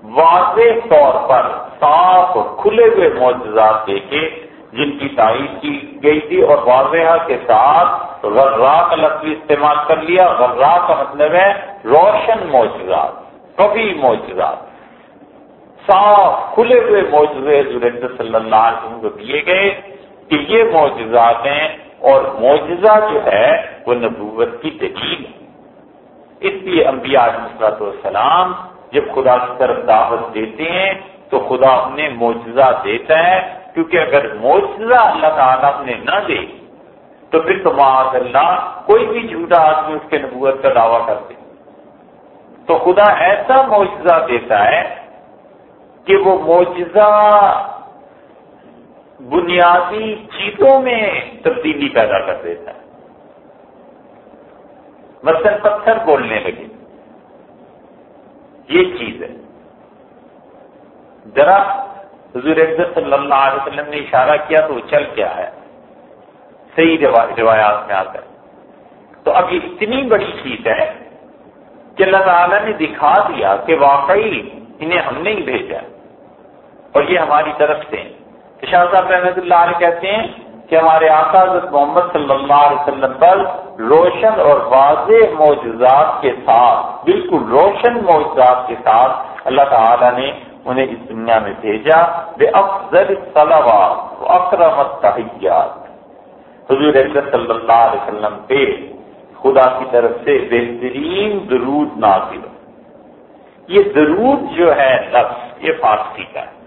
واضح طور پر صاف اور کھلے ہوئے معجزات دے کے جن کی تعریف کی گئی تھی اور واضح کے ساتھ غرا کا لفظ استعمال کر لیا۔ غرا کا مطلب ہے روشن معجزات کبھی معجزات۔ صاف کھلے ہوئے معجزے صلی اللہ علیہ وسلم کو دیے گئے کہ یہ معجزات ہیں اور معجزہ جو ہے وہ نبوت کی دلیل ہے۔ اس لیے انبیاء علیہ السلام جب خدا کی طرف دعوت دیتے ہیں تو خدا انہیں معجزہ دیتا ہے، کیونکہ اگر معجزہ اللہ تعالیٰ نے نہ دے تو پھر تو معاذ اللہ کوئی بھی جھوٹا آدمی اس کے نبوت کا دعویٰ کرتے۔ تو خدا ایسا معجزہ دیتا ہے کہ وہ معجزہ بنیادی چیزوں میں تبدیلی پیدا کر دیتا ہے۔ مثلا پتھر بولنے لگے۔ یہ چیز ہے۔ ذرا حضور صلی اللہ علیہ وسلم نے اشارہ کیا تو وہ چل کیا ہے۔ صحیح روایات میں آتا ہے تو اب یہ اتنی بڑی چیز ہے کہ اللہ تعالیٰ نے دکھا دیا کہ واقعی انہیں ہم نے ہی بھیجا۔ اور یہ ہماری طرف سے شاہ صاحب رحمۃ اللہ علیہ کہتے ہیں کہ ہمارے آقا حضرت محمد صلی اللہ علیہ وسلم پر روشن اور واضح معجزات کے ساتھ، بالکل روشن معجزات کے ساتھ اللہ تعالی نے انہیں اس دنیا میں بھیجا۔ بے افضل صلوات و اکرمت تحیات حضور صلی اللہ علیہ وسلم پہ خدا کی طرف سے بہترین درود نازل۔ یہ درود جو ہے لفظ یہ فارسی کا ہے۔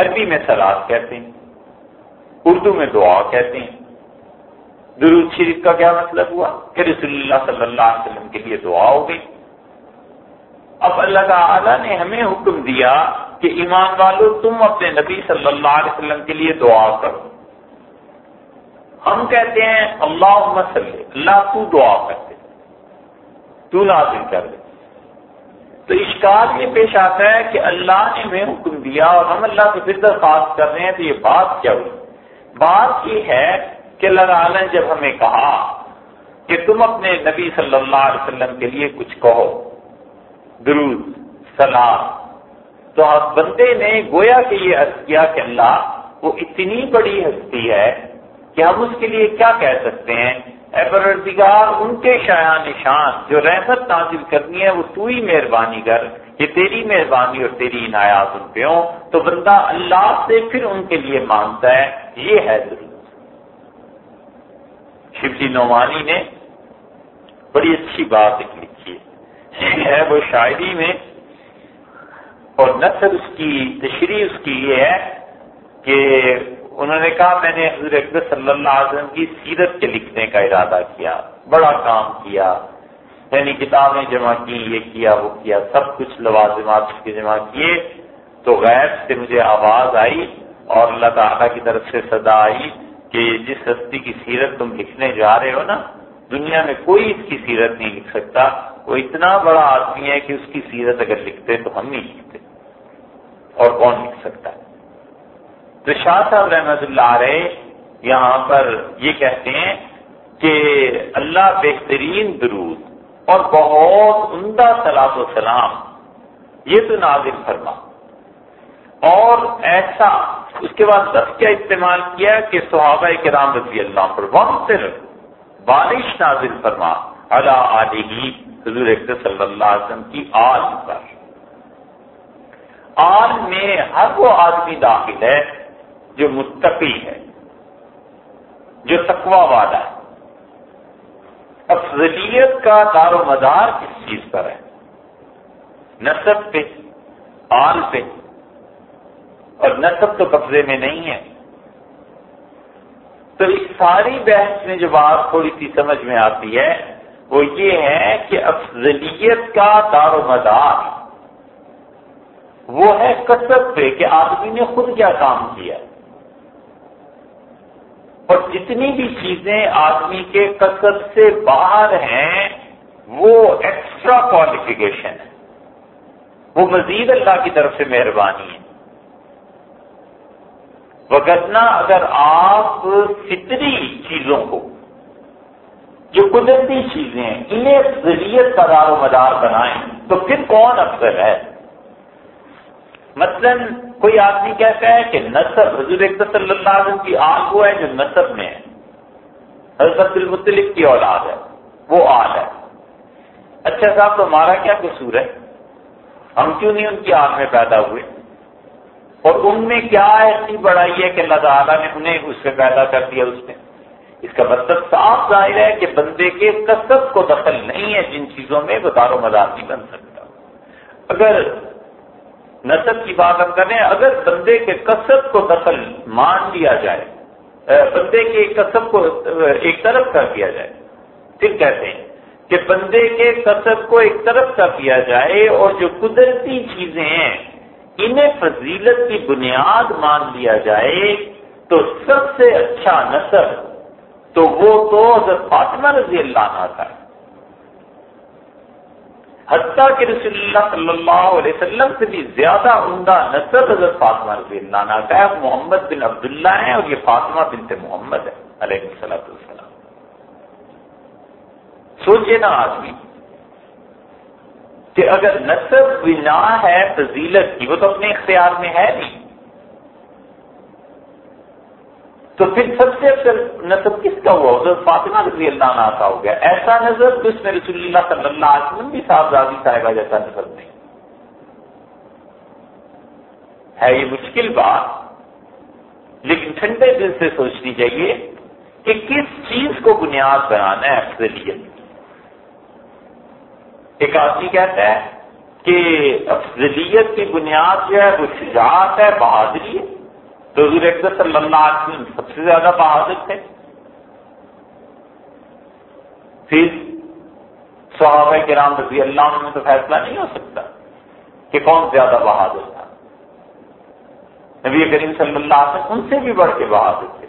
عربی میں سلاد کہتے ہیں، اردو میں دعا کہتے ہیں۔ درود شریف کا کیا مطلب ہوا؟ کہ رسول اللہ صلی اللہ علیہ وسلم کے لیے دعا ہو گئی۔ اب اللہ تعالی نے ہمیں حکم دیا کہ ایمان والو، تم اپنے نبی صلی اللہ علیہ وسلم کے لیے دعا کرو۔ ہم کہتے ہیں اللہ مسلم اللہ تو دعا کرتے۔ تو نازل کر دے۔ تو اشکال یہ پیش آتا ہے کہ اللہ نے ہمیں حکم دیا اور ہم اللہ سے پھر درخواست کر رہے ہیں تو یہ بات کیا ہوئی؟ بات یہ ہے کہ اللہ تعالیٰ نے جب ہمیں کہا کہ تم اپنے نبی صلی اللہ علیہ وسلم کے لیے کچھ کہو، درود، سلام، تو بندے نے گویا کہ یہ عرض کیا کہ اللہ، وہ اتنی بڑی ہستی ہے کہ ہم اس کے لیے کیا کہہ سکتے ہیں؟ اے پروردگار، ان کے شاع نشان جو رحمت نازل کرنی ہے، وہ تو ہی مہربانی کر کہ تیری مہربانی اور تیری عنایات ان پہ ہوں۔ تو بندہ اللہ سے پھر ان کے لیے مانگتا ہے، یہ ہے ضرور۔ شیو جی نعمانی نے بڑی اچھی بات لکھی ہے ہے۔ وہ شاعری میں اور نثر اس کی، تشریح اس کی یہ ہے کہ انہوں نے کہا، میں نے حضور اکبر صلی اللہ علیہ وسلم کی سیرت کے لکھنے کا ارادہ کیا، بڑا کام کیا۔ یعنی کتابیں جمع کی، یہ کیا، وہ کیا، سب کچھ لوازمات کے جمع کیے۔ تو غیر سے مجھے آواز آئی اور اللہ تعالیٰ کی طرف سے صدا آئی کہ جس ہستی کی سیرت تم لکھنے جا رہے ہو نا، دنیا میں کوئی اس کی سیرت نہیں لکھ سکتا۔ وہ اتنا بڑا آدمی ہے کہ اس کی سیرت اگر لکھتے تو ہم ہی لکھتے۔ اور کون لکھ سکتا؟ ہے تو شاہ صاحب رحمت اللہ علیہ یہاں پر یہ کہتے ہیں کہ اللہ بہترین درود اور بہت عمدہ سلاد و سلام، یہ تو نازل فرما۔ اور ایسا اس کے بعد سب کیا استعمال کیا کہ صحابہ کرام رضی اللہ پر وقت بارش نازل فرما۔ اللہ علیہ حضور صلی اللہ علیہ وسلم کی آج پر۔ آج میں ہر وہ آدمی داخل ہے جو متقی ہے، جو تقوا والا ہے۔ افضلیت کا دار و مدار کس چیز پر ہے؟ نصب پہ، آل پہ۔ اور نصب تو قبضے میں نہیں ہے۔ تو اس ساری بحث میں جو بات تھوڑی سی سمجھ میں آتی ہے، وہ یہ ہے کہ افضلیت کا دار و مدار وہ ہے کثرت پہ کہ آدمی نے خود کیا کام کیا۔ اور جتنی بھی چیزیں آدمی کے کثرت سے باہر ہیں، وہ ایکسٹرا کوالیفیکیشن ہے۔ وہ مزید اللہ کی طرف سے مہربانی ہے۔ وگرنا اگر آپ فطری چیزوں کو، جو قدرتی چیزیں ہیں، انہیں ذریعت کا دار و مدار بنائیں، تو پھر کون افسر ہے؟ مثلا کوئی آدمی کہتا ہے کہ نصب حضور صلی اللہ علیہ وسلم کی آگ وہ ہے جو نصب میں ہے۔ حضرت المطلب کی اولاد ہے، وہ آگ ہے۔ اچھا صاحب، تو ہمارا کیا قصور ہے؟ ہم کیوں نہیں ان کی آگ میں پیدا ہوئے؟ اور ان میں کیا ایسی بڑائی ہے کہ اللہ تعالیٰ نے انہیں اس سے پیدا کر دیا اس میں؟ اس کا مطلب صاف ظاہر ہے کہ بندے کے کثرت کو دخل نہیں ہے جن چیزوں میں وہ دار و مدار نہیں بن سکتا۔ اگر نصب کی بات ہم کر رہے ہیں، اگر بندے کے کثرت کو دخل مان لیا جائے بندے کے کسب کو ایک طرف کر دیا جائے، پھر کہتے ہیں کہ بندے کے کسب کو ایک طرف کر دیا جائے اور جو قدرتی چیزیں ہیں، انہیں فضیلت کی بنیاد مان لیا جائے، تو سب سے اچھا نصب تو وہ تو حضرت فاطمہ رضی اللہ عنہ کا ہے۔ حتیٰ کہ رسول اللہ صلی اللہ علیہ وسلم سے بھی زیادہ عمدہ نصر حضرت فاطمہ رضی اللہ عنہ کا ہے۔ محمد بن عبداللہ ہیں اور یہ فاطمہ بنت محمد ہے، علیہ السلام السلام سوچے نا آدمی، کہ اگر نصب بنا ہے، فضیلت کی، وہ تو اپنے اختیار میں ہے نہیں۔ تو پھر سب سے اکثر نصب کس کا ہوا؟ حضرت فاطمہ رضی اللہ عنہ کا ہو گیا۔ ایسا نظر تو اس میں رسول اللہ صلی اللہ علیہ وسلم بھی صاحبزادی صاحبہ جیسا نظر نہیں۔ ہے یہ مشکل بات، لیکن ٹھنڈے دل سے سوچنی چاہیے کہ کس چیز کو بنیاد بنانا ہے افضلیت ایک آدمی کہتا ہے کہ افضلیت کی بنیاد جو ہے وہ شجاعت ہے، بہادری ہے۔ تو حضور اکبر صلی اللہ علیہ وسلم سب سے زیادہ بہادر تھے۔ پھر صحابہ کرام رضی اللہ عنہ میں تو فیصلہ نہیں ہو سکتا کہ کون زیادہ بہادر تھا۔ نبی کریم صلی اللہ علیہ وسلم ان سے بھی بڑھ کے بہادر تھے۔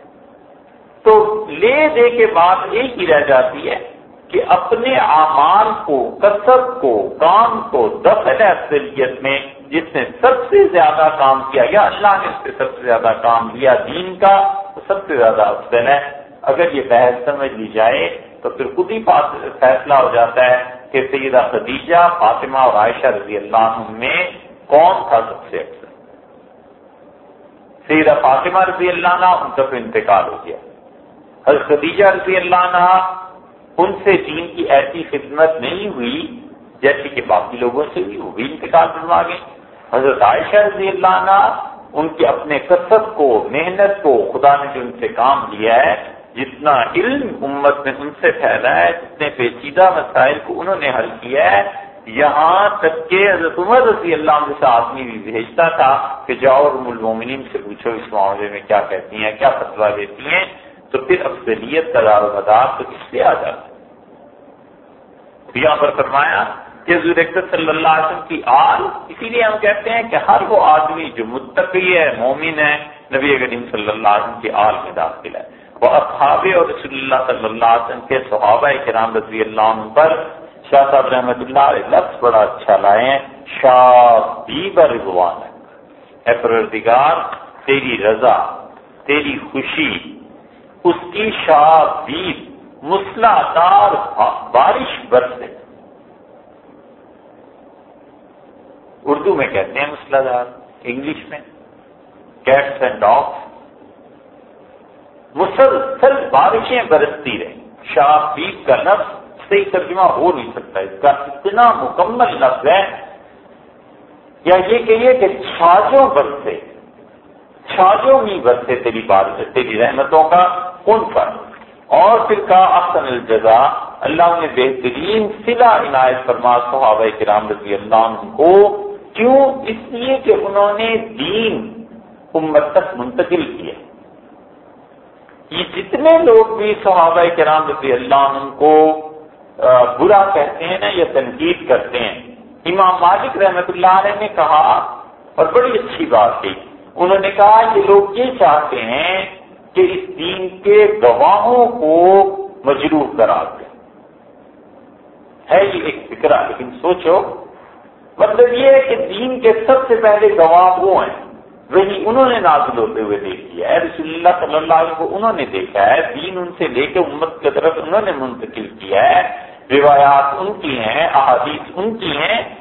تو لے دے کے بات ایک ہی رہ جاتی ہے کہ اپنے اعمال کو، کثرت کو، کام کو دفل افضلیت میں جس نے سب سے زیادہ کام کیا، یا اللہ نے اس سے سب سے زیادہ کام لیا دین کا، تو سب سے زیادہ افضل ہے۔ اگر یہ بحث سمجھ لی جائے تو پھر خود ہی فیصلہ ہو جاتا ہے کہ سیدہ خدیجہ، فاطمہ اور عائشہ رضی اللہ عنہ میں کون تھا سب سے افضل؟ سیدہ فاطمہ رضی اللہ عنہ، ان کا انتقال ہو گیا۔ حضرت خدیجہ رضی اللہ عنہ ان سے دین کی ایسی خدمت نہیں ہوئی جیسے کہ باقی لوگوں سے بھی وہ بھی انتقال بنوا گئے۔ حضرت عائشہ رضی اللہ عنہ ان کے اپنے کثرت کو، محنت کو خدا نے جو ان سے کام لیا ہے، جتنا علم امت میں ان سے پھیلا ہے، جتنے پیچیدہ مسائل کو انہوں نے حل کیا ہے، یہاں تک کہ حضرت عمر رضی اللہ عنہ سے آدمی بھی بھیجتا تھا کہ جاؤ اور المومنین سے پوچھو اس معاملے میں کیا کہتی ہیں، کیا فتوا دیتی ہیں۔ تو پھر افضلیت کا دار و مدار تو کس سے آ جاتا ہے؟ یہاں پر فرمایا کہ حضور صلی اللہ علیہ وسلم کی آل، اسی لیے ہم کہتے ہیں کہ ہر وہ آدمی جو متقی ہے، مومن ہے، نبی کریم صلی اللہ علیہ وسلم کی آل میں داخل ہے۔ وہ اصحاب اور رسول اللہ صلی اللہ علیہ وسلم کے صحابہ کرام رضی اللہ عنہ پر شاہ صاحب رحمۃ اللہ علیہ لفظ بڑا اچھا لائے ہیں، شاہ رضوان اے پروردگار، تیری رضا، تیری خوشی اس کی شاہ مسلح دار بارش برسے۔ اردو میں کہتے ہیں مسلح دار انگلش میں کیٹس اینڈ ڈاگس مسلسل بارشیں برستی رہیں۔ شاہ کا لفظ صحیح ترجمہ ہو نہیں سکتا، اس کا اتنا مکمل لفظ ہے۔ یا یہ کہیے کہ چھاجوں برسے۔ چھاجوں نہیں برسے تیری بات تیری رحمتوں کا ان پر۔ اور پھر کہا، احسن الجزا اللہ نے بہترین سلا عنایت فرما، صحابہ کرام رضی اللہ عنہ کو، کیوں؟ اس لیے کہ انہوں نے دین امت تک منتقل کیا۔ یہ جتنے لوگ بھی صحابہ کرام رضی اللہ عنہ کو برا کہتے ہیں نا، یا تنقید کرتے ہیں، امام مالک رحمت اللہ علیہ نے کہا، اور بڑی اچھی بات کی انہوں نے کہا کہ لوگ یہ چاہتے ہیں کہ اس دین کے گواہوں کو مجروح کرا دیں۔ ہے یہ ایک فکرہ، لیکن سوچو مطلب یہ ہے کہ دین کے سب سے پہلے گواہ وہ ہیں۔ وہی انہوں نے نازل ہوتے ہوئے دیکھ لیا ہے۔ رسول اللہ صلی اللہ علیہ کو انہوں نے دیکھا ہے۔ دین ان سے لے کے امت کی طرف انہوں نے منتقل کیا ہے۔ روایات ان کی ہیں، احادیث ان کی ہیں۔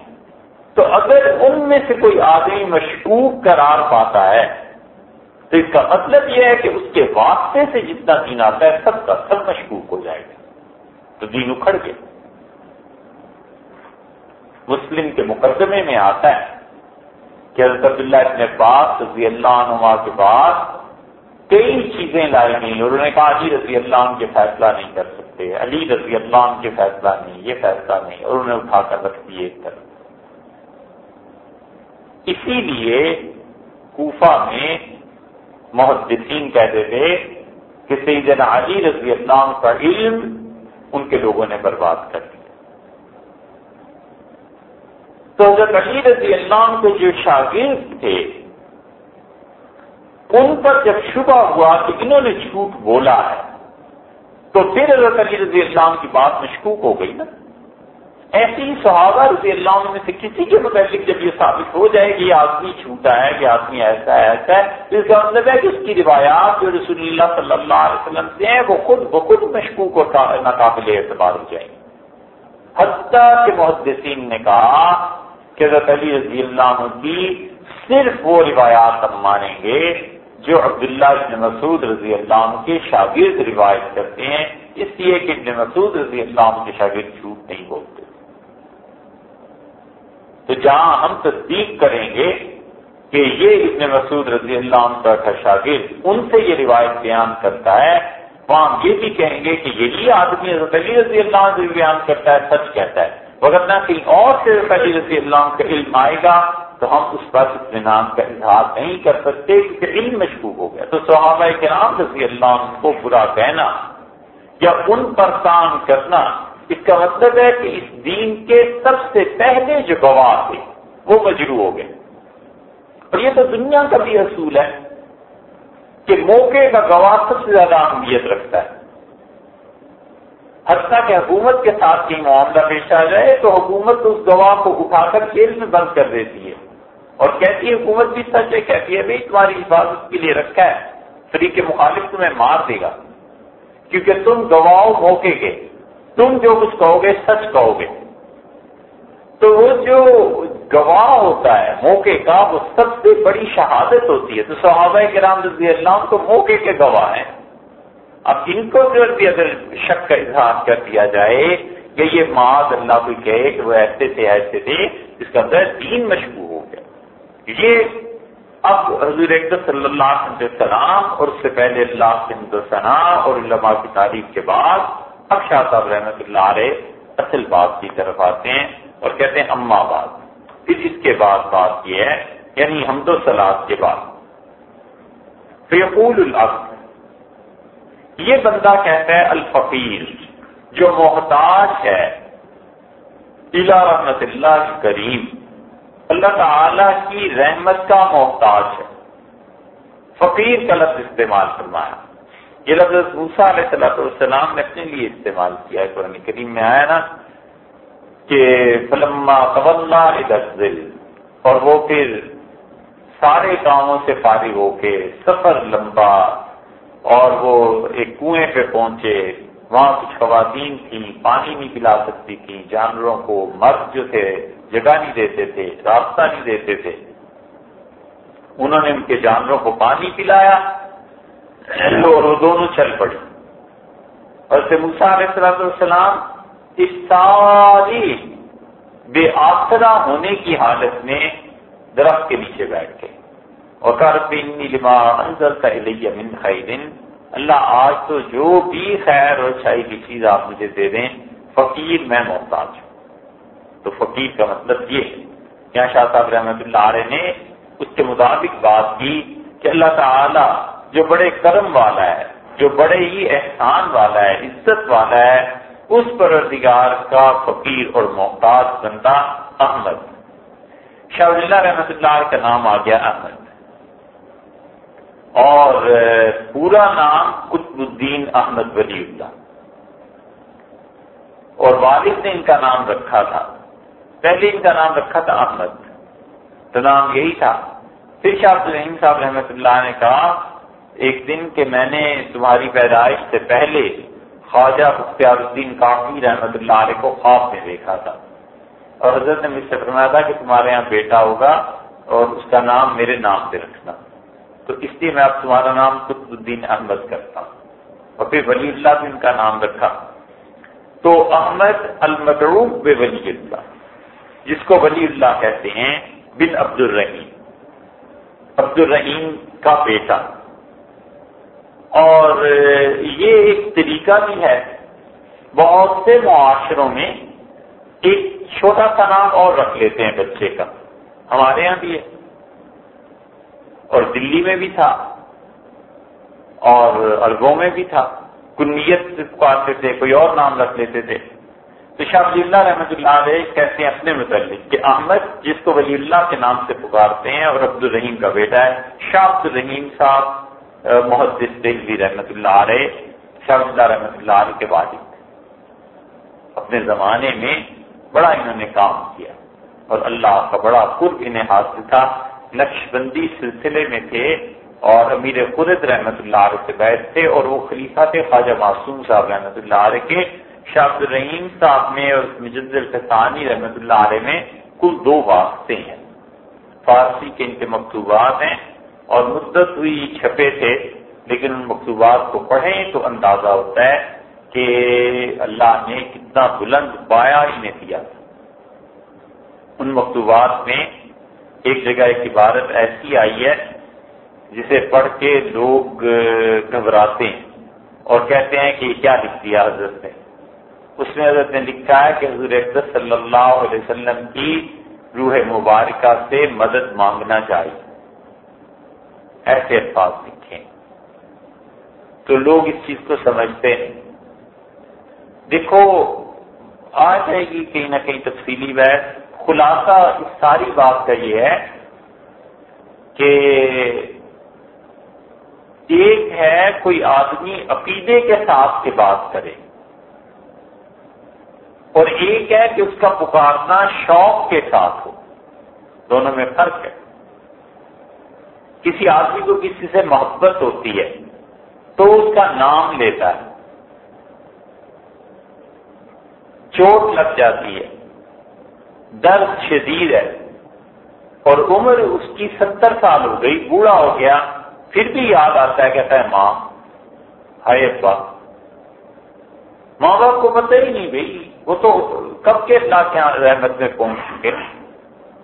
تو اگر ان میں سے کوئی آدمی مشکوک قرار پاتا ہے، تو اس کا مطلب یہ ہے کہ اس کے واسطے سے جتنا دین آتا ہے، سب کا سب مشکوک ہو جائے گا۔ تو دین اکھڑ گیا۔ مسلم کے مقدمے میں آتا ہے کہ حضرت عبداللہ ابن عباس رضی اللہ عنہ کے بعد کئی چیزیں لائی نہیں اور انہوں نے کہا، علی رضی اللہ عنہ کے فیصلہ نہیں کر سکتے، علی رضی اللہ عنہ کے فیصلہ نہیں، یہ فیصلہ نہیں۔ اور انہوں نے اٹھا کر رکھ دیے ایک طرف۔ اسی لیے کوفہ میں محدثین کہتے تھے کہ سیدنا علی رضی اللہ کا علم ان کے لوگوں نے برباد کر دیا۔ تو حضرت علی رضی اللہ کے جو شاگرد تھے، ان پر جب شبہ ہوا کہ انہوں نے جھوٹ بولا ہے، تو پھر حضرت علی رضی اللہ کی بات مشکوک ہو گئی نا۔ ایسی صحابہ رضی اللہ عنہ میں سے کسی کے متعلق جب یہ ثابت ہو جائے کہ یہ آدمی جھوٹا ہے، کہ آدمی ایسا ہے ایسا ہے اس کا مطلب ہے کہ اس کی روایات جو رسول اللہ صلی اللہ علیہ وسلم سے ہیں، وہ خود بخود مشکوک اور ناقابل اعتبار ہو جائیں گے۔ حتیٰ کہ محدثین نے کہا کہ حضرت علی رضی اللہ عنہ کی صرف وہ روایات ہم مانیں گے جو عبداللہ ابن مسعود رضی اللہ عنہ کے شاگرد روایت کرتے ہیں۔ اس لیے کہ ابن مسعود رضی اللہ عنہ کے شاگرد جھوٹ نہیں بولتے۔ تو جہاں ہم تصدیق کریں گے کہ یہ ابن مسعود رضی اللہ عنہ کا شاگرد، ان سے یہ روایت بیان کرتا ہے۔ وہاں ہم یہ بھی کہیں گے کہ یہی آدمی علی رضی اللہ عنہ سے بیان کرتا ہے، سچ کہتا ہے۔ اگر نہ کہیں اور سے علی رضی اللہ عنہ کا علم آئے گا تو ہم اس پر اطمینان کا اظہار نہیں کر سکتے کیونکہ علم مشکوک ہو گیا۔ تو صحابہ کرام رضی اللہ عنہ کو برا کہنا یا ان پر کام کرنا اس کا مطلب ہے کہ اس دین کے سب سے پہلے جو گواہ تھے، وہ مجرو ہو گئے۔ اور یہ تو دنیا کا بھی اصول ہے کہ موقع کا گواہ سب سے زیادہ اہمیت رکھتا ہے۔ حتیٰ کہ حکومت کے ساتھ کہیں معاملہ پیش آ جائے تو حکومت اس گواہ کو اٹھا کر جیل میں بند کر دیتی ہے۔ اور کہتی ہے، حکومت بھی سچ ہے، کہتی ہے، بھائی تمہاری حفاظت کے لیے رکھا ہے طریق مخالف تمہیں مار دے گا۔ کیونکہ تم گواؤ موقع کے تم جو کچھ کہو گے، سچ کہو گے۔ تو وہ جو گواہ ہوتا ہے، موقع کا، وہ سب سے بڑی شہادت ہوتی ہے۔ تو صحابہ کے رام رضی اللہ تو موقع کے گواہ ہیں۔ اب ان کو بھی اگر شک کا اظہار کر دیا جائے کہ یہ معاذ اللہ کو کہے کہ وہ ایسے تھے ایسے تھے، اس کا اندر دین مشہور ہو گیا۔ یہ اب حضور صلی اللہ علیہ وسلم اور اس سے پہلے اللہ کے ثنا اور علماء کی تعریف کے بعد اب شاہ صاحب رحمۃ اللہ علیہ اصل بات کی طرف آتے ہیں اور کہتے ہیں اما بات۔ پھر اس کے بعد بات یہ ہے یعنی حمد و سلاد کے بعد۔ فیقول العقد یہ بندہ کہتا ہے الفقیر، جو محتاج ہے۔ الا رحمت اللہ کریم۔ اللہ تعالی کی رحمت کا محتاج ہے۔ فقیر کا لفظ استعمال فرمایا۔ یہ لفظ موسا علیہ صلاح السلام نے اپنے لیے استعمال کیا ہے۔ قرآن کریم میں آیا نا کہ فلما طلّہ اور وہ پھر سارے کاموں سے فارغ ہو کے سفر لمبا اور وہ ایک کنویں پہ پہنچے۔ وہاں کچھ خواتین تھیں، پانی نہیں پلا سکتی تھیں، جانوروں کو مرد جو تھے جگہ نہیں دیتے تھے، راستہ نہیں دیتے تھے۔ انہوں نے ان کے جانوروں کو پانی پلایا۔ اور وہ دونوں چل پڑے۔ اور سے علیہ السلام اس ساری بے آسرا ہونے کی حالت میں درخت کے نیچے بیٹھ گئے۔ اور دن اللہ، آج تو جو بھی خیر اور اچھائی کی چیز آپ مجھے دے دیں، فقیر میں محتاج ہوں۔ تو فقیر کا مطلب یہ ہے یہاں شاہ صاحب رحمت اللہ علیہ نے اس کے مطابق بات کی کہ اللہ تعالی جو بڑے کرم والا ہے، جو بڑے ہی احسان والا ہے، عزت والا ہے، اس پروردگار کا فقیر اور محتاج بندہ احمد۔ شاہ اللہ رحمت اللہ کا نام آ گیا احمد۔ اور، پورا نام قطب الدین احمد ولی اللہ۔ اور والد نے ان کا نام رکھا تھا۔ پہلے ان کا نام رکھا تھا احمد۔ تو نام یہی تھا۔ پھر شاہ عبد الرحیم صاحب رحمۃ اللہ نے کہا ایک دن کہ میں نے تمہاری پیدائش سے پہلے خواجہ مختار الدین کافی رحمت اللہ علیہ کو خواب میں دیکھا تھا۔ اور حضرت نے مجھ سے فرمایا تھا کہ تمہارے یہاں بیٹا ہوگا اور اس کا نام میرے نام پہ رکھنا۔ تو اس لیے میں اب تمہارا نام قطب الدین احمد کرتا ہوں۔ اور پھر ولی اللہ بھی ان کا نام رکھا۔ تو احمد المدروب بے ولی اللہ، جس کو ولی اللہ کہتے ہیں، بن عبد الرحیم عبد الرحیم کا بیٹا۔ اور یہ ایک طریقہ بھی ہے۔ بہت سے معاشروں میں ایک چھوٹا سا نام اور رکھ لیتے ہیں بچے کا۔ ہمارے یہاں بھی ہے۔ اور دلی میں بھی تھا۔ اور اربوں میں بھی تھا۔ کنیت کو آتے تھے، کوئی اور نام رکھ لیتے تھے۔ تو شاہ ولی اللہ رحمۃ اللہ علیہ کہتے ہیں اپنے متعلق کہ احمد، جس کو ولی اللہ کے نام سے پکارتے ہیں اور عبد الرحیم کا بیٹا ہے، شاہ عبد الرحیم صاحب محدث دہلی رحمت اللہ علیہ شاہ اللہ رحمت اللہ علیہ کے والد اپنے زمانے میں بڑا انہوں نے کام کیا اور اللہ کا بڑا قرب انہیں حاصل تھا۔ نقش بندی سلسلے میں تھے اور امیر قرد رحمت اللہ علیہ سے بیٹھ تھے اور وہ خلیفہ تھے خواجہ معصوم صاحب رحمۃ اللہ علیہ کے۔ شاہ عبد الرحیم صاحب میں اور مجد الفسانی رحمت اللہ علیہ میں کل دو واسطے ہیں۔ فارسی کے ان کے مکتوبات ہیں۔ اور مدت ہوئی چھپے تھے، لیکن ان مکتوبات کو پڑھیں تو اندازہ ہوتا ہے کہ اللہ نے کتنا بلند بایا انہیں دیا تھا۔ ان مکتوبات میں ایک جگہ ایک عبارت ایسی آئی ہے جسے پڑھ کے لوگ گھبراتے ہیں اور کہتے ہیں کہ یہ کیا لکھ دیا حضرت نے۔ اس میں حضرت نے لکھا ہے کہ حضور صلی اللہ علیہ وسلم کی روح مبارکہ سے مدد مانگنا چاہیے۔ ایسے الفاظ لکھے تو لوگ اس چیز کو سمجھتے ہیں دیکھو آ جائے گی کہیں نہ کہیں تفصیلی بحث۔ خلاصہ اس ساری بات کا یہ ہے کہ ایک ہے کوئی آدمی عقیدے کے ساتھ کے بات کرے۔ اور ایک ہے کہ اس کا پکارنا شوق کے ساتھ ہو۔ دونوں میں فرق ہے۔ کسی آدمی کو کسی سے محبت ہوتی ہے تو اس کا نام لیتا ہے۔ چوٹ لگ جاتی ہے۔ درد شدید ہے۔ اور عمر اس کی ستر سال ہو گئی، بوڑھا ہو گیا۔ پھر بھی یاد آتا ہے کہتا ہے ماں، ہائے ابا۔ ماں باپ کو پتہ ہی نہیں بھائی، وہ تو کب کے اللہ کے رحمت میں پہنچ چکے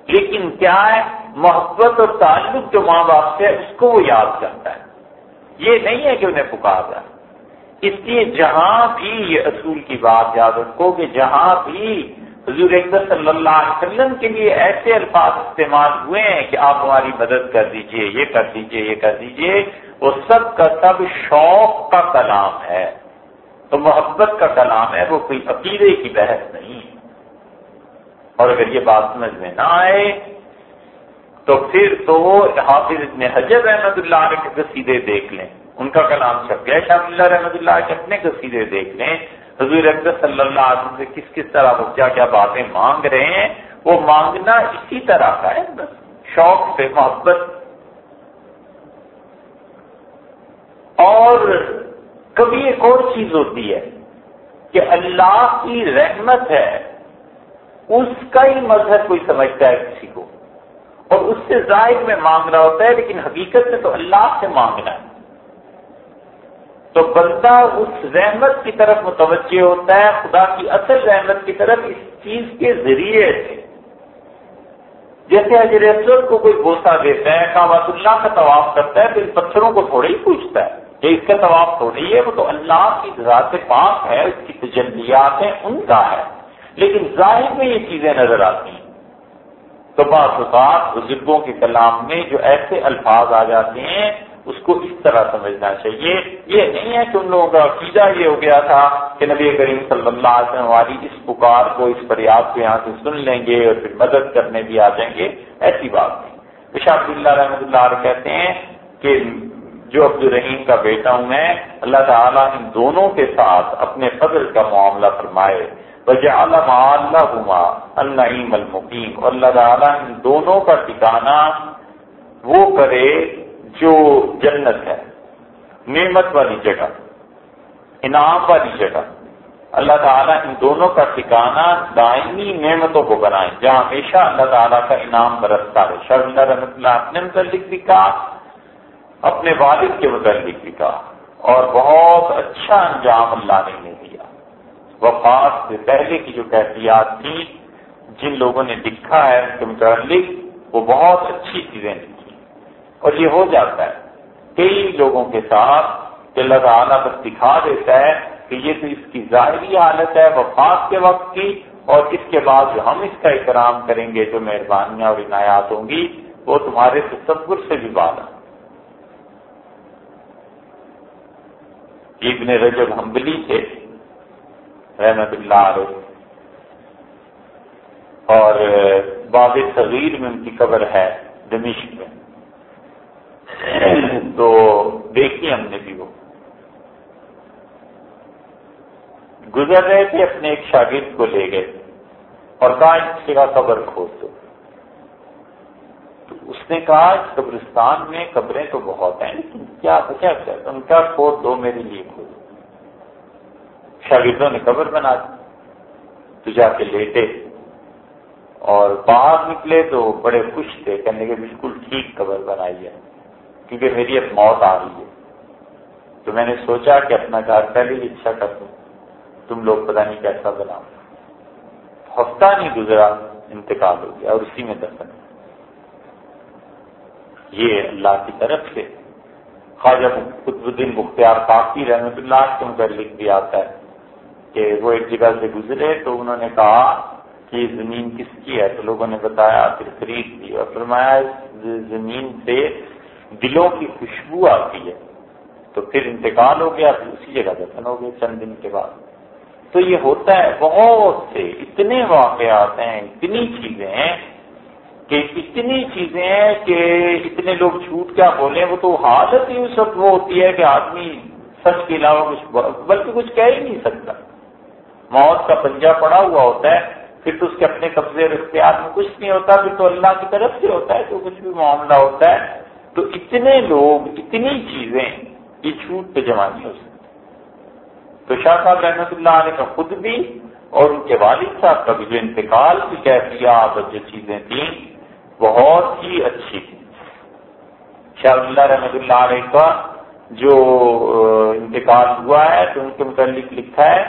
لیکن کیا ہے؟ محبت اور تعلق جو ماں باپ سے ہے، اس کو وہ یاد کرتا ہے۔ یہ نہیں ہے کہ انہیں پکار رہا اس لیے جہاں بھی یہ اصول کی بات یاد رکھو کہ جہاں بھی حضور اکبر صلی اللہ علیہ وسلم کے لیے ایسے الفاظ استعمال ہوئے ہیں کہ آپ ہماری مدد کر دیجیے، یہ کر دیجیے، یہ کر دیجیے، وہ سب کا سب شوق کا کلام ہے۔ تو محبت کا کلام ہے، وہ کوئی عقیدے کی بحث نہیں۔ اور اگر یہ بات سمجھ میں نہ آئے تو پھر تو حافظ ابن حجب احمد اللہ علیہ کے قصیدے دیکھ لیں۔ ان کا کلام چھپ گیا؟ شاہ اللہ رحمد اللہ کے اپنے قصیدے دیکھ لیں۔ حضور اکبر صلی اللہ علیہ وسلم سے کس کس طرح وہ کیا کیا باتیں مانگ رہے ہیں، وہ مانگنا اسی طرح کا ہے۔ بس شوق سے، محبت۔ اور کبھی ایک اور چیز ہوتی ہے کہ اللہ کی رحمت ہے، اس کا ہی مذہب کوئی سمجھتا ہے کسی کو۔ اور اس سے ظاہر میں مانگ رہا ہوتا ہے، لیکن حقیقت میں تو اللہ سے مانگنا ہے۔ تو بندہ اس رحمت کی طرف متوجہ ہوتا ہے، خدا کی اصل رحمت کی طرف اس چیز کے ذریعے سے۔ جیسے حضر افضل کو کوئی بوسا دیتا ہے کابات اللہ کا طواف کرتا ہے، تو ان پتھروں کو تھوڑے ہی پوچھتا ہے کہ اس کا طواف تھوڑی ہے، وہ تو اللہ کی ذات پاک ہے، اس کی تجلیات ہیں ان کا ہے۔ لیکن ظاہر میں یہ چیزیں نظر آتی ہیں۔ تو بعض بزرگوں کے کلام میں جو ایسے الفاظ آ جاتے ہیں، اس کو اس طرح سمجھنا چاہیے۔ یہ نہیں ہے کہ ان لوگوں کا عقیدہ یہ ہو گیا تھا کہ نبی کریم صلی اللہ علیہ وسلم اس پکار کو اس فریاد کو یہاں سے سن لیں گے اور پھر مدد کرنے بھی آ جائیں گے۔ ایسی بات نہیں۔ شاہ اللہ رحمۃ اللہ علیہ کہتے ہیں کہ جو عبد الرحیم کا بیٹا ہوں میں، اللہ تعالیٰ ان دونوں کے ساتھ اپنے فضل کا معاملہ فرمائے۔ وجہ اللہ النعیم المقیم اور اللہ تعالیٰ ان دونوں کا ٹھکانا وہ کرے جو جنت ہے۔ نعمت والی جگہ، انعام والی جگہ۔ اللہ تعالیٰ ان دونوں کا ٹھکانا دائمی نعمتوں کو بنائے۔ جہاں ہمیشہ اللہ تعالیٰ کا انعام برستا ہے شاہ اللہ رحمۃ اللہ اپنے متعلق بھی کہا، اپنے والد کے متعلق بھی کہا۔ اور بہت اچھا انجام اللہ نے دیا۔ وفات سے پہلے کی جو کیفیات تھی، جن لوگوں نے لکھا ہے ان کے متعلق، وہ بہت اچھی چیزیں لکھی۔ اور یہ ہو جاتا ہے، کئی لوگوں کے ساتھ کہ اللہ تعالیٰ بس دکھا دیتا ہے کہ یہ تو اس کی ظاہری حالت ہے، وفات کے وقت کی، اور اس کے بعد جو ہم اس کا احترام کریں گے، جو مہربانیاں اور عنایات ہوں گی، وہ تمہارے تصور سے بھی بات ابن رجب حنبلی تھے رحمت اللہ علیہ۔ اور باب صغیر میں ان کی قبر ہے، دمشق میں۔ تو دیکھی ہم نے بھی وہ۔ گزر رہے تھے اپنے ایک شاگرد کو لے گئے اور کہا اس کا قبر کھود دو۔ تو اس نے کہا، قبرستان میں قبریں تو بہت ہیں، لیکن کیا کیا ان کا کھود دو میرے لیے کھود شاگردوں نے قبر بنا دی، تو جا کے لیٹے۔ اور باہر نکلے تو بڑے خوش تھے، کہنے کے بالکل ٹھیک قبر بنائی ہے، کیونکہ میری اب موت آ رہی ہے۔ تو میں نے سوچا کہ اپنا گھر پہلے ہی اچھا کر دوں، تم لوگ پتہ نہیں کیسا بنا ہفتہ نہیں گزرا، انتقال ہو گیا، اور اسی میں دفن۔ یہ اللہ کی طرف سے خواجہ قطب الدین مختار کافی رحمت اللہ کے متعلق بھی آتا ہے۔ کہ وہ ایک جگہ سے گزرے تو انہوں نے کہا کہ یہ زمین کس کی ہے؟ تو لوگوں نے بتایا، پھر خرید دی اور فرمایا اس زمین سے دلوں کی خوشبو آتی ہے۔ تو پھر انتقال ہو گیا، پھر اسی جگہ دفن ہو گئے چند دن کے بعد۔ تو یہ ہوتا ہے، بہت سے اتنے واقعات ہیں، اتنی چیزیں ہیں کہ اتنی چیزیں ہیں کہ اتنے لوگ جھوٹ کیا بولیں، وہ تو حالت ہی اس وقت وہ ہوتی ہے کہ آدمی سچ کے علاوہ کچھ بلکہ کچھ کہہ ہی نہیں سکتا۔ موت کا پنجہ پڑا ہوا ہوتا ہے، پھر تو اس کے اپنے قبضے اور اختیار میں کچھ نہیں ہوتا، پھر تو اللہ کی طرف سے ہوتا ہے تو کچھ بھی معاملہ ہوتا ہے۔ تو اتنے لوگ، اتنی چیزیں یہ چھوٹ پہ جمع نہیں ہو سکتی۔ تو شاہ صاحب رحمۃ اللہ علیہ کا خود بھی اور ان کے والد صاحب کا بھی جو انتقال کی کیفیات اور جو چیزیں تھیں، بہت ہی اچھی تھی شاہ اللہ رحمۃ اللہ علیہ کا جو انتقال ہوا ہے، تو ان کے متعلق لکھا ہے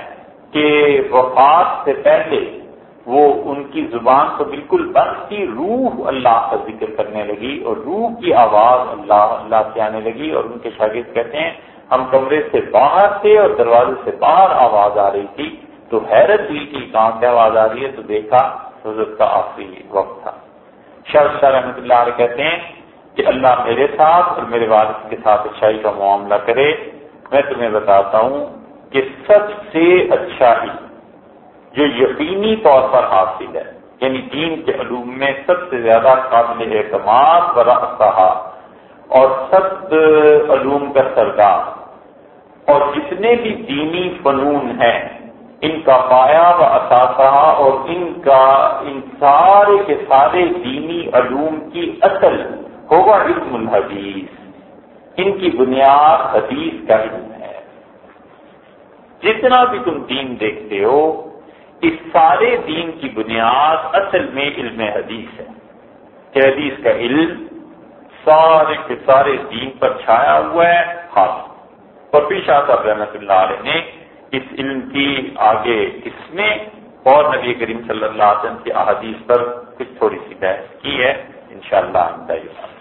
کہ وفات سے پہلے وہ ان کی زبان تو بالکل بند تھی روح اللہ کا ذکر کرنے لگی اور روح کی آواز اللہ اللہ سے آنے لگی اور ان کے شاگرد کہتے ہیں، ہم کمرے سے باہر تھے اور دروازے سے باہر آواز آ رہی تھی۔ تو حیرت ہوئی کہ کہاں سے آواز آ رہی ہے؟ تو دیکھا حضرت کا آخری وقت تھا۔ شاہ شاہ رحمۃ اللہ علیہ کہتے ہیں کہ اللہ میرے ساتھ اور میرے والد کے ساتھ اچھائی کا معاملہ کرے۔ میں تمہیں بتاتا ہوں کہ سب سے اچھا ہی جو یقینی طور پر حاصل ہے یعنی دین کے علوم میں سب سے زیادہ قابل اعتماد برا رہا اور سب علوم کا سردار۔ اور جتنے بھی دینی فنون ہیں، ان کا پایا و اثاثہ اور ان کا، ان سارے کے سارے دینی علوم کی اصل ہوگا علم الحدیث۔ ان کی بنیاد حدیث کا علم ہے۔ جتنا بھی تم دین دیکھتے ہو، اس سارے دین کی بنیاد اصل میں علم حدیث ہے۔ کہ حدیث کا علم سارے کے سارے دین پر چھایا ہوا ہے خاص اور پھر شاہ صاحب رحمۃ اللہ علیہ نے اس علم کی آگے اس میں اور نبی کریم صلی اللہ علیہ وسلم کی احادیث پر کچھ تھوڑی سی بحث کی ہے۔ انشاءاللہ شاء اللہ